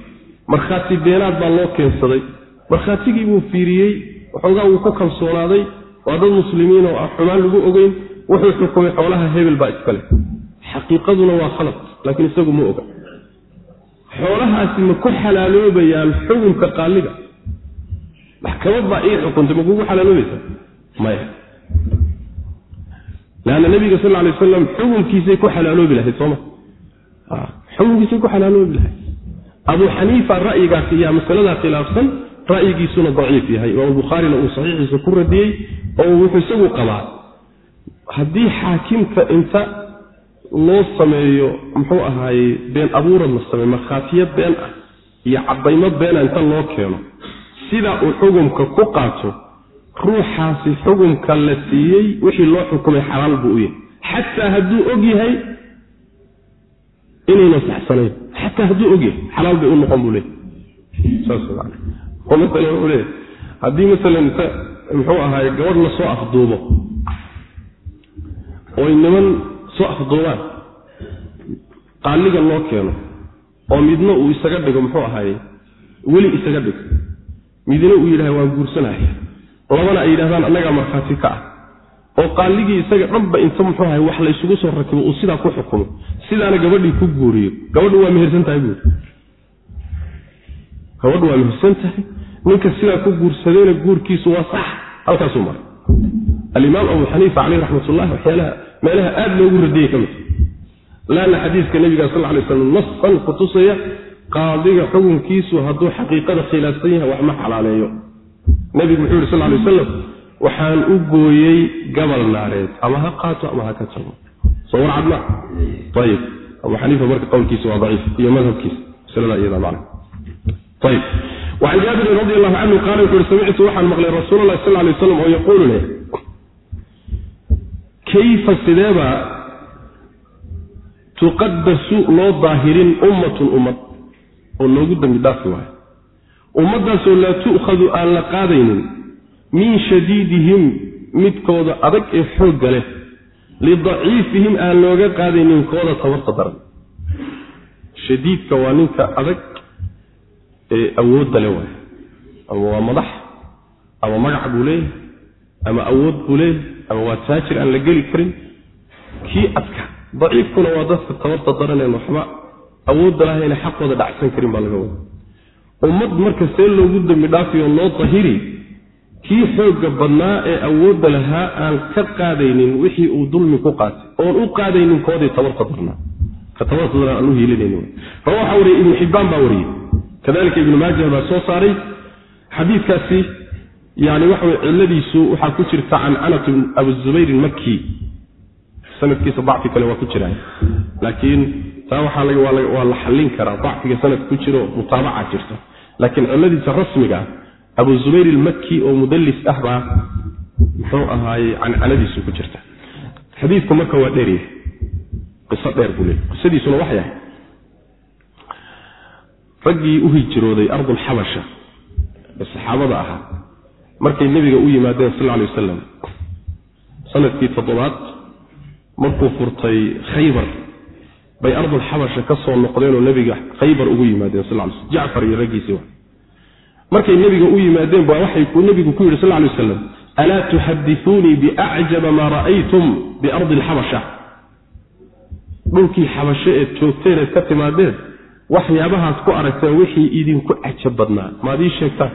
markhaati beenaad baa loo keensaday markhaatigii buu fiiriyey waxoogaa wuu ku kalsoonaaday waa dad muslimiin oo ah xumaan lagu ogeyn wuxuu xukumay xoolaha hebel baa iskale xaqiiqaduna waa khalad laakiin isagu ma oga. Xoolahaasi ma ku xalaaloobayaan xukunka qaaliga. Maxkamad baa ii xukuntay ma kugu xalaaloobaysaa? Maya. Leanna nabiga sal alay wasalam xukunkiisay ku xalaaloobi lahayd sooma xukunkiisay ku xalaaloobi lahayd. Abu xaniifa ra'yigaasi yaa masaladaa khilaafsan ra'yigiisuna daciif yahay. Imaam bukhaarina uu saxiixiisa ku radiyey oo wuxuu isagu qabaa haddii xaakimka inta loo sameeyo muxuu ahaaye been abuurad la sameeyo markhaatiyo been ah iyo caddaymo beena inta loo keeno sidaa uu xukumka ku qaato ruuxaasi xukumka la siiyey wixii loo xukumay xalaal buu u yahay. Xataa hadduu og yahay inayna saxsanayn. Xataa hadduu og yahay xalaal bay u noqon buu leeyay saas leeyahy haddii masalan inta muxuu ahaaye gabadh la soo afduubo oy niman soo afduubaan qaaliga loo keeno oo midna uu isaga dhigo muxuu ahaaye weli isaga dhigo midna uu yidhaha waan guursanaya. Labana ay yidhahdaan annagaa markhaati ka ah. Oo qaaligii isaga dhanba inta muxuu ahay wax laysugu soo rakibo uu sidaa ku xukumo sidaana gabadhii ku guuriyo. Gabadhu waa mehersan tahay buuri gabadhu waa mehersan tahay ninka sidaa ku guursadayna guurkiisu waa sax. Halkaasuu maray. Alimaam abu xaniifa caleyh raxmatullahi waxyaalaha meelaha aada loogu radiyey ka mid laanna xadiiska nabiga sal lay slam nasan kutusaya qaadiga xukunkiisu hadduu xaqiiqada khilaafsan yahay wax ma xalaaleeyo. Nabigu muxuu yidhi sal lay wasalam waxaan u gooyey gabal naareed. Ama ha qaato ama ha ka tago. Soo war cadma ayib abu xaniifa marka qowlkiisa waa daciif iyo madhabkiisa. Masalada iyada macna ayib wacan jaabirin radi allahu canhu qaala wuxu uhi samictu waxaan maqlay rasuul allahi sal lay waslam oo yaquulu leh kayfa sideeba tuqadasu loo daahirin ummatun ummad oo loogu dembi dhaafi waayo ummaddaasoo laa tu'khadu aan la qaadaynin min shadiidihim midkooda adag ee xoogga leh lidaciifihim aan looga qaadaynin kooda tabarta daran shadiidka waa ninka adag awoodda le waay. Ama waa madax ama magac buu leeyahay ama awood buu leeyahay ama waa taajir aan la geli karin. Kii adka daciifkuna waa dadka tabarta daraneen waxba awoodda lahayna xaqooda dhacsan karin baa laga wada ummad marka see loogu dembi dhaafiyo loo dahiri kii xoogga badnaa ee awoodda lahaa aan ka qaadaynin wixii uu dulmi ku qaatay oon u qaadaynin koodii tabarta darnaa ka tabarta darnaa aan u hiilinaynin rawa waxaa wariyey ibnu xibbaan baa wariyey kadalika ibnu maajah baa soo saaray xadiidkaasi yani waxa wey cilladiisu waxaa ku jirta cancanatu abuzubayr maki sanadkiisa dacfi kale waa ku jiraan laakiin taa waxaa waa la xallin karaa dacfiga sanadka ku jiro mutaabaca jirta. Laakiin cilladiisa rasmiga abu zubayr ilmaki oo mudallis ah baa muxuu ahaaye cancanadiisu ku jirta. Xadiidku marka waa dheerya qiso dheer buu leey qisadiisuna waxay ahayd raggii u hijrooday ardulxabasha ee saxaabada ahaa markay nebiga u yimaadeen sal alay wasalam sannadkii toddobaad markuu furtay khaybar bay ardulxabasha ka soo noqdeenoo nebiga khaybar ugu yimaadeen sal sl jacfar iyo raggiisii markay nebiga u yimaadeen ba waxay nebigu ku yidhi sal ly wasalam alaa tuxadisuunii biacjaba maa ra'aytum biardi alxabasha dhulkii xabashe eed joogteen eed ka timaadeen waxyaabahaad ku aragteen wixii idinku cajab badnaa. Maad ii sheegtaan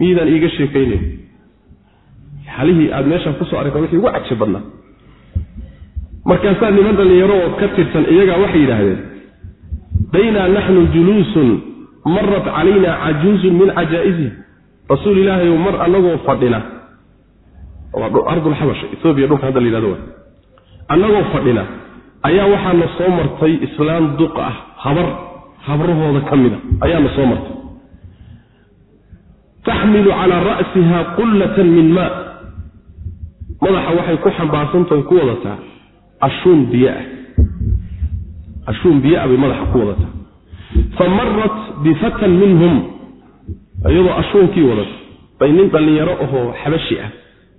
miydaan iiga sheekaynayn xalihii aad meeshaa ku soo aragtaan wixii ugu cajab badnaa. Markaasaa niman dhallinyaro oo ka tirsan iyagaa waxay yidhaahdeen baynaa naxnu juluusun marat calayna cajuuzun min cajaa'izih. Rasuul ilaahayow mar annagoo fadhina ardulxabasha etoobiya dhulka hadda la yidhahdo wa annagoo fadhina ayaa waxaana soo martay islaam duq ah habar habrahooda ka mida. Ayaana soo martay. Taxmilu calaa ra'siha qullatan min maa. Madaxa waxay ku xambaarsantahay ku wadataa ashuun biyoah ashuun biyoah bay madaxa ku wadataa. Fa marat bifatan minhum. Iyadoo ashuunkii wadata bay nin dhallinyaro ahoo xabashi ah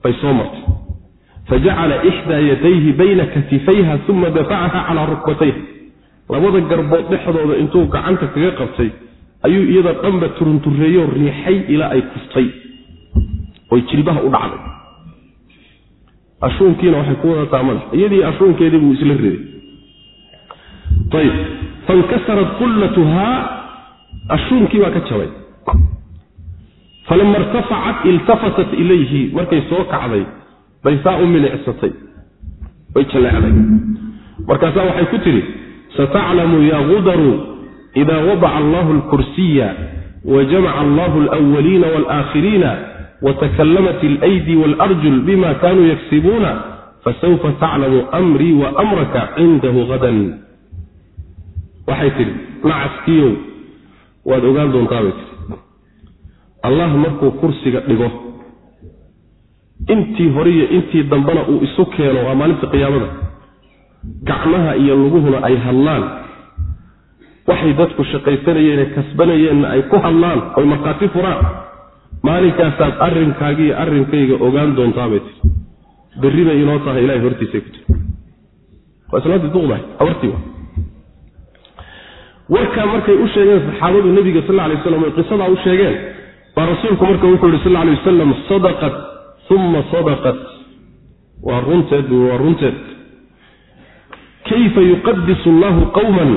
bay soo martay. Fajacala ixdaa yadayhi bayna katifayha uma dafacaha calaa rukbatayha labada garbood dhexdooda intuu gacanta kaga qabtay ayuu iyada dhanba turuntureeyoo riixay ilaa ay kuftay oy jilbaha u dhacday. Ashuunkiina waxay ku wadataa madax iyadii ashuunkeedii buu isla riday ayb fankasarat qullatuhaa ashuunkii baa ka jabay. Falama irtafacat iltafatat ilayhi markay soo kacday bay saa u milicsatay way jaleecday markaasaa waxay ku tidhi sataclamu ya gudaru ida wadaca allahu alkursiya wajamaca allahu alwaliina walaaakhiriina watakallamat alaydi waalarjul bima kanuu yaksibuuna fasawfa taclamu amrii wa amraka cindahu hadan waxay tidhi nacaskiyow waad ogaan doontaa bay tii allah markuu kursiga dhigo intii hore iyo intii dambena uu isu keeno waa maalinta qiyaamada gacmaha iyo luguhuna ay hadlaan. Waxay dadku shaqaysanayeene kasbanayeenna ay ku hadlaan. Oy markhaati furaan. Maalinkaasaad arrinkaagiiyo arrinkayga ogaan doontaabay tii berri bay inoo tahay ilahay hortiisay ku tiri waa islaantii duqdahay habartii wa warkaa markay u sheegeen saxaabadu nebiga sal lla lay waslam oy qisadaa u sheegeen baa rasuulku marka wuxuu yihi sal lla lay wasalam sadaqat uma sadaqat. Waa runteed waa runteed kayfa yuqadisu allahu qawman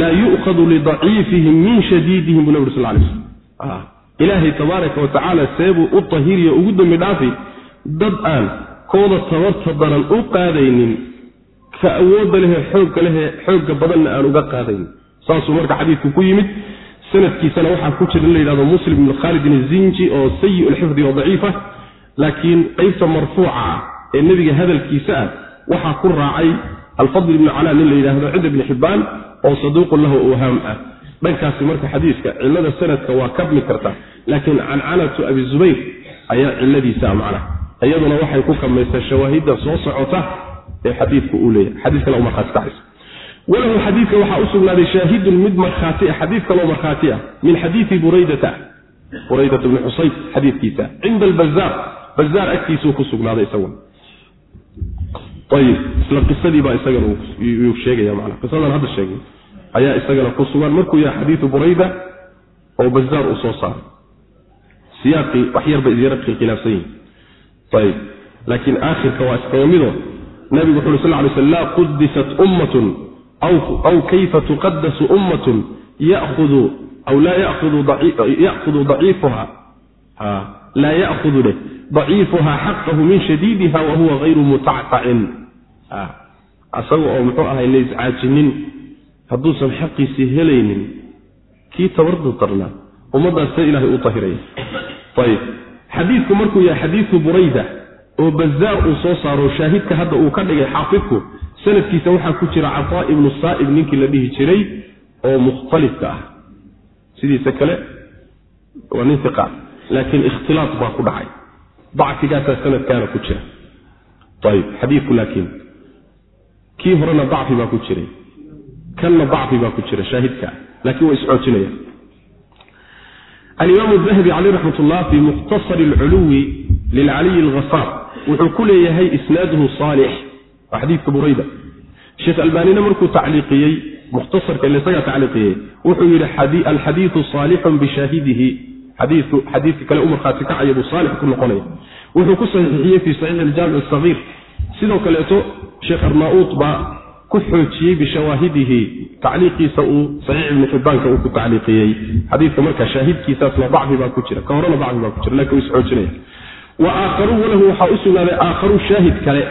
laa yu'khadu lidaciifihim min shadiidihim buu nabig ur sal lay slam ilaahay tabaaraka wa tacaala seebuu u tahiriyo ugu dembi dhaafi dad aan kooda tabarta daran u qaadaynin ka awoodda lehe xoogga lehe xoogga badanna aan uga qaadaynin saasuu marka xadiidku ku yimid sanadkiisana waxaa ku jira in la yidhahdo muslim ibnu khaalidin izinji oo sayi lxifdi oo daciifa laakiin qeybta marfuuca ah ee nebiga hadalkiisa ah waxaa ku raacay alfadl ibnu calaa nin la yidhaahdo cinda ibni xibbaan oo saduuqun lahu awhaam ah. Dhankaasi marka xadiiska cilada sanadka waa kabmi karta laakiin cancanatu abi zubayr ayaa ciladiisa macna. Iyaduna waxay ku kamaysaa shawaahidda soo socota ee xadiidku uu leeyahay. Xadiis kale markhaati kacaysa walahu xadiidka waxaa u sugnaaday shaahidun mid markhaati ah xadiid kaloo markhaati ah min xadiidi buraydata. Buraydata bni xusayb xadiidkiisa. Cinda albazaar bazaar agtiisuu ku sugnaaday isaguna ayib isla qisadii baa isagana yuu sheegaya manaa qisadan hadda sheegay. Ayaa isagana ku sugan. Markuu yahay xadiidu burayda oo bazaar uu soo saaray. Siyaaqii wax yarba isyara khilaafsan yihiin ayib laakiin aakhirka waa iskaga mido nabigu wuxu sal lay sl laa qudisat ummatun aw kayfa tuqadasu ummatun yaudu aw laa yaudu daciifuha. Laa ya'hudu dheh daciifuha xaqahu min shadiidiha wa huwa mutactacin asaga oo muxuu ahay layscaajinin hadduusan xaqiisii helaynin kii tabardu darnaa ummaddaas see ilaahay u tahiraya. Ayib xadiidku markuu yahay xadiidu burayda oo bazaar uu soo saaro shaahidka hadda uu ka dhigay xaafidku sanadkiisa waxaa ku jira cataa ibnu saa'ib ninkii la dhihi jiray oo mukhtalifka ah. Sidiisa kale waa nin iqa laakiin ikhtilaaf baa ku dhacay. Dacfigaasaa sanadkaana ku jira. Ayib xadiidku laakiin kii horena dacfi baa ku jiray. Kanna dacfi baa ku jira shaahidka. Laakiin waa iscoojinaya alimaam dahabi caleyh raxmat ullah fii mukhtasari alculuwi lilcaliyi alghasaar wuxuu ku leeyahay isnaaduhu saalix. Xadiidka burayda. Sheekh albaanina markuu tacliiqiyey mukhtasarka isagaa tacliiqiyey wuxuu yidhi alxadiidu saalixun bishaahidihi xadiiku xadiidka kale u markhaati kacaya buu saalix ku noqonaya. Wuxuu ku saxiixiyey fii saxiixi aljaamic asagiir sidoo kaleeto sheekh arnauut baa ku xoojiyey bishawaahidihi tacliiqiisa uu saxiix ibni xibbaanka uu ku tacliiqiyey. Xadiidka marka shaahidkiisaasna dacfi baa ku jira ka horena dacfi baa ku jira laakiin wuu isxoojinaya wa aakharuu walahu waxaa u sugnaaday aakharuu shaahid kale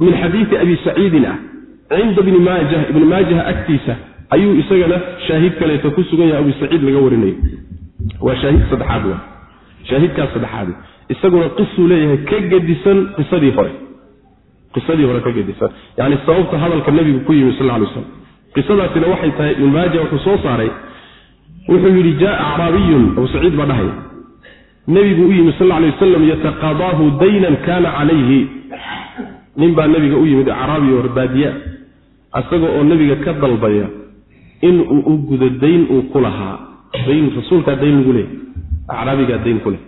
min xadiidi abi saciidin ah. Cinda bni maajah ibni maajah agtiisa ayuu isagana shaahid kaleeto ku sugan yahay abu saciid laga warinayo waa shaahid saddexaad wa. Shaahidkaas saddexaad. Isaguna qisuu leeyahay ka gedisan qisadii hore qisadii hore ka gedisan yani sababta hadalka nebigu ku yimi sal lay slam qisadaasina waxay tahay ibnu maaja wuxuu soo saaray. Wuxuu yidhi jaa acraabiyun. Abu saciid baa dhahaya nebigu u yimi sal lay wasalam yataqadaahu daynan kana calayhi. Nin baa nebiga u yimid acraabi oo baadiya isaga oo nebiga ka dalbaya in uu u gudo dayn uu ku lahaa. Dayn rasuulkaa dayn lagu leeyahy acraabigaa dayn ku leh.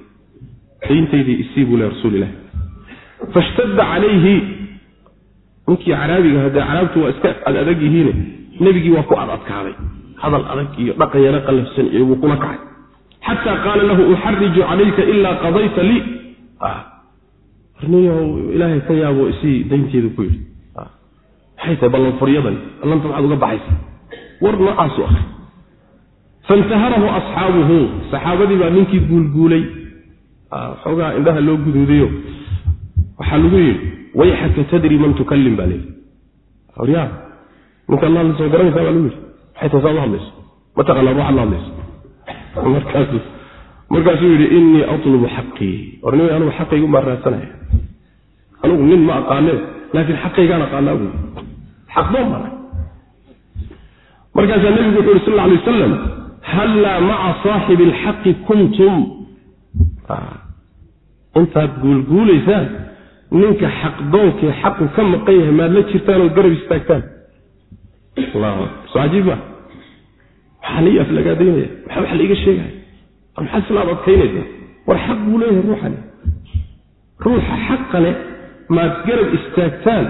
Dayntaydii isii buu le rasuulilah fashtadda calayhi ninkii caraabiga haddee caraabtu waa iska ad adag yihiine nebigii waa ku ad adkaaday. Hadal adag iyo dhaqanyaro qallafsan iyo wuu kula kacay. Xataa qaala lahu uxariju calayka ilaa qadayta lii. Arniyow ilaahay ka yaabo isii daynteedu ku yidhi. Maxay tahay ballanfuryadan ballanta maxaad uga baxaysa. War noocaasu ah. Faintaharahu asxaabuhu. Saxaabadii baa ninkii guulguulay. Xoogaa indhaha loo guduudayo waxaa lagu yidhi wayxaka tadri man tukallim baa leeyi waryaa ninkaan la hadlaysa ma garanaysaa baa lagu yidhi maxay tahay saad u hadlayso. Ma taqaanaa waxaad la hadlayso. Markaasu markaasuu yidhi innii atlubu xaqii war anugu xaqaygu maa raadsanaya anugu nin ma aqaane laakiin xaqaygaan aqaanaa buy xaqdoon baa markaasaa nebigu wuxu yhi sal alay wasalam hallaa maca saaxibi alxaqi kuntum? Intaad guulguulaysaan ninka xaqdoonkee xaqu ka maqan yahay maad la jirtaan oo garab istaagtaan. Ma maxaa lai aflagaadaynaya maxaa wax laiga sheegaya war maxaad islaad adkaynaysaa war xaq buu leeyahay ruuxani. Ruuxa xaqale maad garab istaagtaan.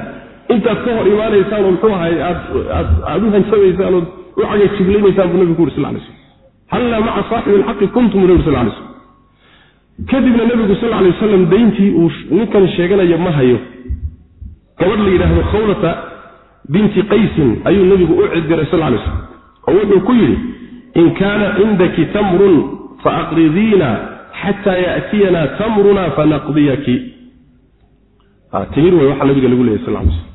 Intaad ka hor imaanaysaan oo muxuu ahay aad u hansabaysaan ood u cagajiglaynaysaan buu nabigu uri sal lay slm hallaa maca saaxibi alxaqi kuntum nabi sal lay slm kadibna nebigu sal lay wasalam dayntii uu ninkan sheeganaya ma hayo. Gabadh la yidhaahdo khawlata binti qaysin ayuu nebigu u cidiray sal lay slam oo wuxuu ku yidhi in kaana cindaki tamrun faaqridiina xataa yaatiyanaa tamruna fanaqdiyaki timir wey waxaa nabiga lagu leeyay sal lay slam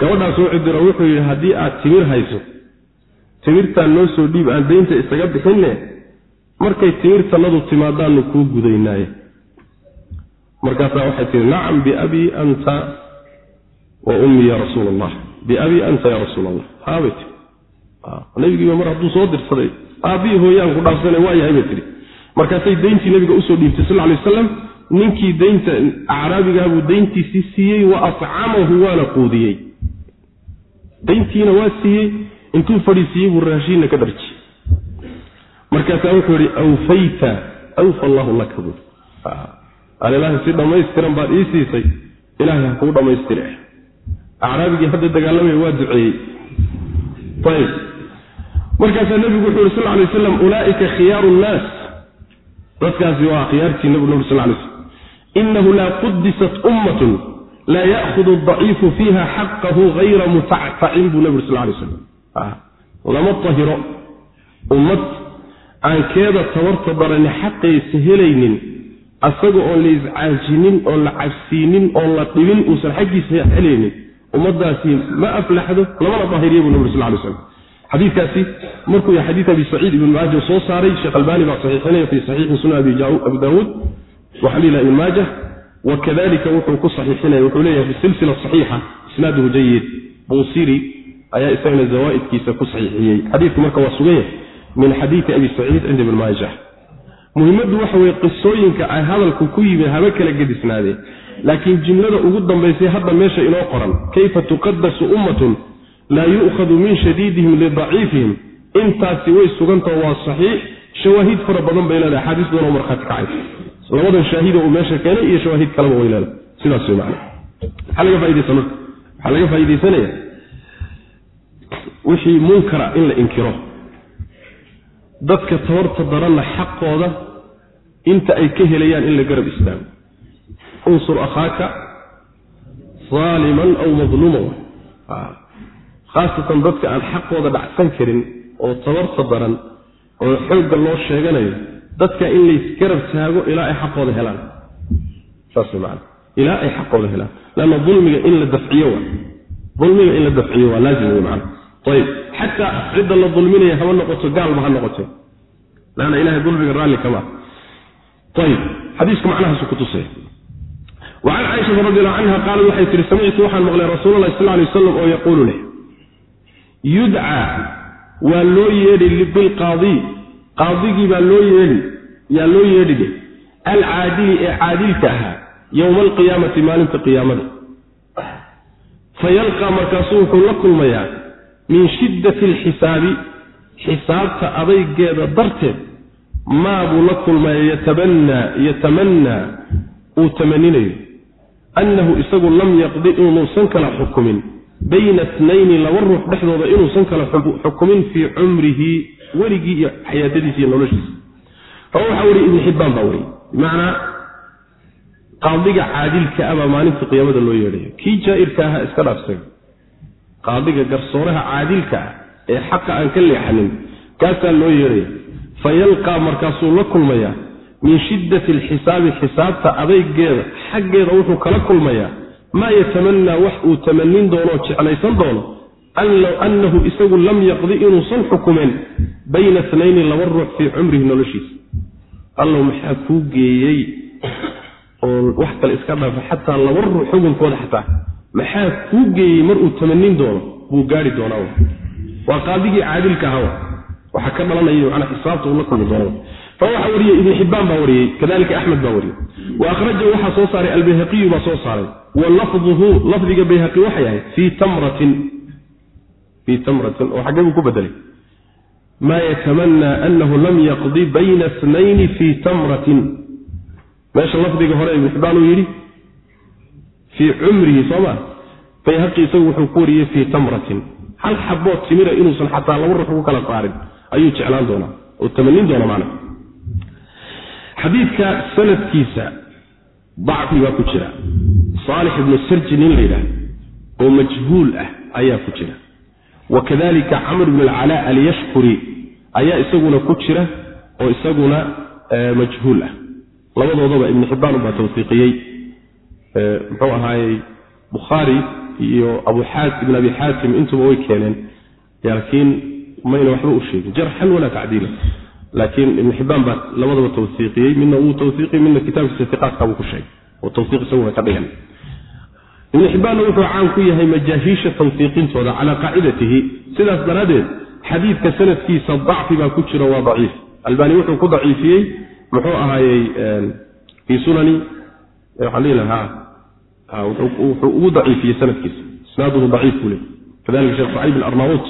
gabadhaas u cidiro wuxuu yidhi haddii aad timir hayso timirtaan noo soo dhiib aan daynta isaga bixinne markay timir talladu timaadaanu kuu gudaynaaye. Markaasaa waxay tihi nacam biabii anta wa ummii ya rasuul allah biabii anta ya rasuul allah haabay tii nabigiiba mar hadduu soo dirsaday aabbihi hooyaan ku dhaafsana waa yahay bay tihi. Markaasay dayntii nabiga u soo dhiibtay sal lay waslam ninkii daynta acraabigaabuu dayntiisii siiyey wa acamahu waana quudiyey. Dayntiina waa siiyey intuu fadhiisiiyey buu raashiinna ka dharjiyey markaasaa wuxuu yihi awfayta awfa allahu laka buu alilaahi si dhammaystiran baad ii siisay ilaahay ha kuu dhammaystire. Acraabigii hadda dagaalamaya waa duceeyey. Ayb markaasaa nebigu wuxuu yhi sal lay waslam ulaaika khiyaaru nnaas. Dadkaasi waa khiyaartii nebigu nabr sal lay slm inahu laa qudisat ummatun laa ya'hudu daciifu fiiha xaqahu hayra mutactacin buu nebigu sal lay slam lama tahiro. Ummad aan keeda tabarta darani xaqaysa helaynin asaga oon la iscaajinin oon la cabsiinin oon la dhibin uusan xaggiisa helaynin ummadaasi ma aflaxdo lamana daahiriya buu nabig sal lay slam xadiikaasi markuu yahay xadiid abi saciid ibn maaja soo saaray sheekh albani baa saxiixinaya fi saxiixi sunan abi daawuud waxalila ibn maaja wakadalika wuxuu ku saxiixinaya wuxuu leeyahay fi silsila saxiixa isnaaduhu jayid buusiri ayaa isagana zawaaidkiisa ku saxiixiyey. Xadiidku marka waa sugan yahay min xadiidi abi saciid cinda ibn maaja muhimaddu waxa weye qisooyinka ay hadalku ku yimid haba kala gedisnaadee laakiin jumlada ugu dambaysay hadda meesha inoo qoran kayfa tuqadasu ummatun laa yu'khadu min shadiidihim lidaciifihim intaasi way sugantao waa saxiix. Shawaahid fara badan bay leedahay. Axaadiis badan oo markhaati kacaysa labadan shaahida uu meesha keenay iyo shawaahid kaleba way leedahay. Sidaas way macana maxaa laga faa'idaysan marka waxaa laga faa'iidaysanaya wixii munkara in la inkiro dadka tabarta daranna xaqooda inta ay ka helayaan in la garab istaago unsur akhaaka aaliman aw madluuma. Khaasatan dadka aan xaqooda dhacsan karin oo tabarta daran oo xoogga loo sheeganayo dadka in laysgarab taago ilaa ay xaqooda helaan. Saas man ilaa ay xaqooda helaan. Lanna dulmiga in la dafciyo waa. Dulmiga in la dafciyo waa laazim wey man ayib xataa cidda la dulminaya hama noqoto gaalba ha noqote lanna ilahay dulmiga raalli kama ayib xadiisku macnahaasu kutusaya wacan caaishata radi allahu canha qaalat waxay tihi samictu waxaan maqlay rasuul allahi sal lay wasalam oo yaquulu leh yudcaa waa loo yeedhi bilqaadi qaadigii baa loo yeedhi yaa loo yeedhige alcaadili ee caadilka ahaa yowma alqiyaamati maalinta qiyaamada fayalqaa markaasuu wuxuu la kulmayaa min shiddati alxisaabi xisaabta adaygeeda darteed maa buu la kulmaya yatabannaa yatamannaa uu tamaninayo. Annahu isagu lam yaqdi inuusan kala xukumin. Bayna itnayni laba ruux dhexdooda inuusan kala xukumin fii cumrihi weligii iyo xayaatadiisa iyo noloshiisa. Waxaa weriye ibni xibbaan baa weriye bimacnaa qaadiga caadilka ah baa maalinta qiyaamada loo yeedhaya kii jaa'irka ahaa iska dhaafsay qaadiga garsooraha caadilka ah ee xaqa aan ka leexanin kaasaa loo yeedhaya fa yalqaa markaasuu la kulmayaa min shiddati alxisaabi xisaabta adaygeeda xaggeeda wuxuu kala kulmayaa maa yatamannaa wax uu tamanin doonoo jeclaysan doono low annahu isagu lam yaqdi inuusan xukumeen bayna tnayni laba ruux fii cumrihi noloshiisa. Allow maxaa kuu geeyey oo wax kale iska dhaafa xataa laba ruux xukunkooda xataa maxaa kuu geeyey mar uu tamanin doono buu gaari doonaa waa qaadigii caadilka ahawa waxaa ka dhalanaya manaa xisaabta uu la kulmi doono. Fawaxa wariyey ibn xibbaan baa wariyey kadalika axmed baa wariyey wa akhrajahu waxaa soo saaray albayhaqiyu baa soo saaray. Wa lafduhu lafdiga bayhaqi waxay ahayd fii tamratin. Fii tamratin oo xaggee buu ku bedelay maa yatamannaa anahu lam yaqdi bayna snayni fii tamratin. Meesha lafdiga hore ibn xibbaan uu yidhi fii cumrihi soo ma? Bayhaqi isagu wuxuu ku wariyey fii tamratin. Hal xaboo timira inuusan xataa laba ruux ugu kala saarin ayuu jeclaan doonaa. Oo tamanin doona macna xadiidka sanadkiisa dacfi baa ku jira. Saalix ibnu sarji nin la yidhaah oo majhuul ah ayaa ku jira. Wa kadalika camr ibn alcalaa alyashkuri ayaa isaguna ku jira oo isaguna majhuul ah. Labadoodaba ibnu xibbaan ubaa tawsiiqiyey muxuu ahaayey bukhaari iyo abu ibn abi xaatim intuba way keeneen. Laakiin mayna waxba u sheegin. Jarxan walaa tacdiila laakiin ibn xibbaan baa labadaba tawsiiqiyey midna wuu tawsiiqiyey midna kitaabkiisa iqaadkaabuu ku sheegay. Oo tawsiiq isaguna ka dhigan. Ibn xibbaanna wuxuu caan ku yahay majaahiisha tawsiiqintooda calaa qaacidatihi. Sidaas daraaddeed xadiidka sanadkiisa dacfi baa ku jira waa daciif. Albaani wuxuu ku daciifiyey muxuu ahaayey fii sunani wuxuu ugu daciifiyey sanadkiisa. Isnaaduhu daciif buu le kadalika sheekh sacib alarnaawut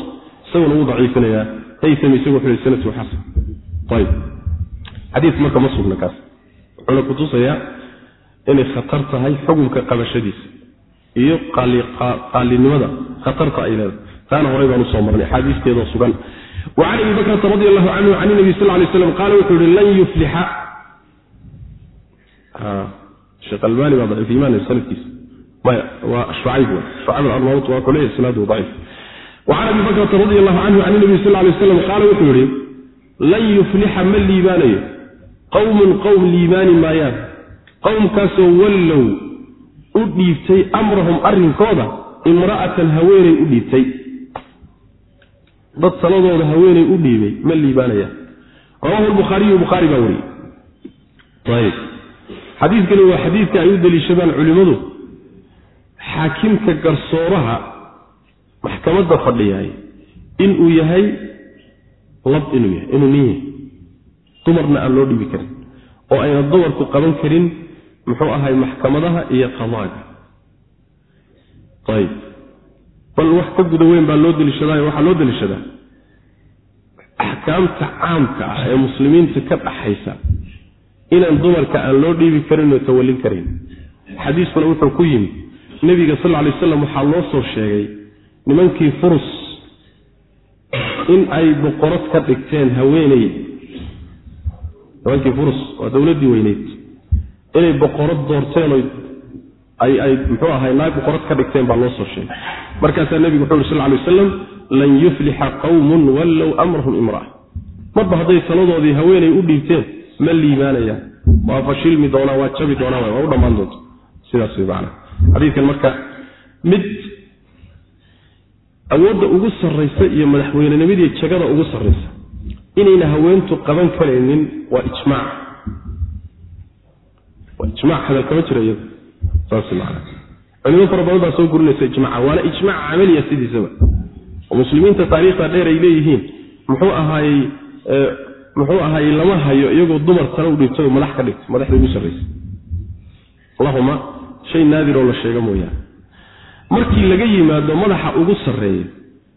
isaguna wuu daciifinayaa. Haytami isagu wuxuu yihi sanadku xasan. Ayib xadiis marka ma sugna kaas. Wuxuuna kutusayaa inay khatar tahay xukunka qabashadiisa iyo qaalinimada khatarta ay leedahay. Taana horey baan u soo marnay axaadiisteedoo sugan. Can abi bakrata radi allahu canhu can nabi sal lay slam qaala wuxuu yihi lan yuflixa sheekh albani baa daciif imaan sanadkiisa maya waa shucayb w shucayb alarnaut waa kule isnaadu daciif. Wa can abi bakrata radi allahu canhu can nabi sal lay slam qaala wuxuu yihi lan yuflixa ma liibaanayo. Qowmun qowm liibaani maayaan. Qowmkaasoo wallow u dhiibtay amrahum arrinkooda imra'atan haweenay u dhiibtay. Dad taladooda haweenay u dhiibay ma liibaanayaan. Rawahu lbukhaariyu bukhaari baa wariyey xadiidkani waa xadiidka ay u deliishadaan culimmadu. Xaakimka garsooraha maxkamadda fadhiyaay inuu yahay lab inuu yahay inuu nin yahay. Dumarna aan loo dhibi karin oo ayna dumarku qaban karin muxuu ahay maxkamadaha iyo qadaaga. Ayb. Bal wax ka guda weyn baa loo deliishadaayo waxaa loo deliishadaa axkaamta caamka ah ee muslimiinta ka dhaxaysa inaan dumarka aan loo dhiibi karin oo tawallin karin. Xadiiskuna wuxuu ku yimi nebiga sal lay waslam waxaa loo soo sheegay nimankii furus in ay boqorad ka dhigteen haweeney. Nimankii furus waa dowladdii weyneyd. Inay boqorad doorteen o ay ay muxuu ahay naag boqorad ka dhigteen baa loo soo sheegay. Markaasaa nebigu wuxu uri sal lay wasalam lan yuflixa qawmun wallow amrahum imra'a marba hadday taladoodii haweenay u dhiibteen ma liibaanayaan waa fashilmi doonaa waa jabi doonaa waa u dhammaan doonta sidaas way macana xadiidkan marka mid awoodda ugu sarraysa iyo madaxweynenimadii jagada ugu sarraysa inayna haweentu qaban karaynin waa ijmaac. Waa ijmac hadal kama jiro iyada saas macana culimo fara badan baa soo gurinaysa ijmaca waana ijmac camaliya sidiisaba. Oo muslimiinta taariikhda dheer ay leeyihiin. Muxuu ahaayey muxuu ahaayey lama hayo iyagoo dumar tale u dhigtay oo madax ka dhigtay madaxda ugu sarraysa. Allahuma shay naadir oo la sheego mooyaane. Markii laga yimaado madaxa ugu sarreeya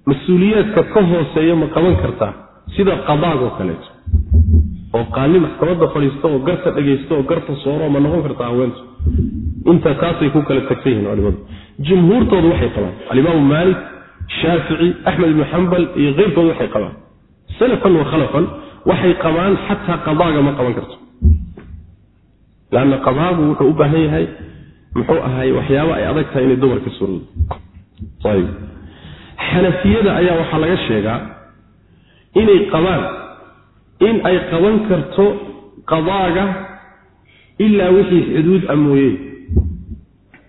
mas'uuliyaadka ka hooseeya ma qaban kartaa sida qadaag oo kaleeto. Oo qaali maxkamadda fadhiisto oo garta dhegaysto oo garta sooro ma noqon kartaa haweentu inta taasay ku kala tagsan yihiin culimadu. Jumhuurtoodu waxay qabaan alimaamu maalik shaafici axmed ibnu xambal iyo keyrkoodu waxay qabaan salafan wa khalafan waxay qabaan xataa qadaaga ma qaban karto. Lanna qadaagu wuxuu u baahan yahay muxuu ahaay waxyaabo ay adag tahay inay dumarka suroodo ayb xanafiyada ayaa waxaa laga sheegaa inay qabaan in ay qaban karto qadaaga ilaa wixii xuduud a mooye.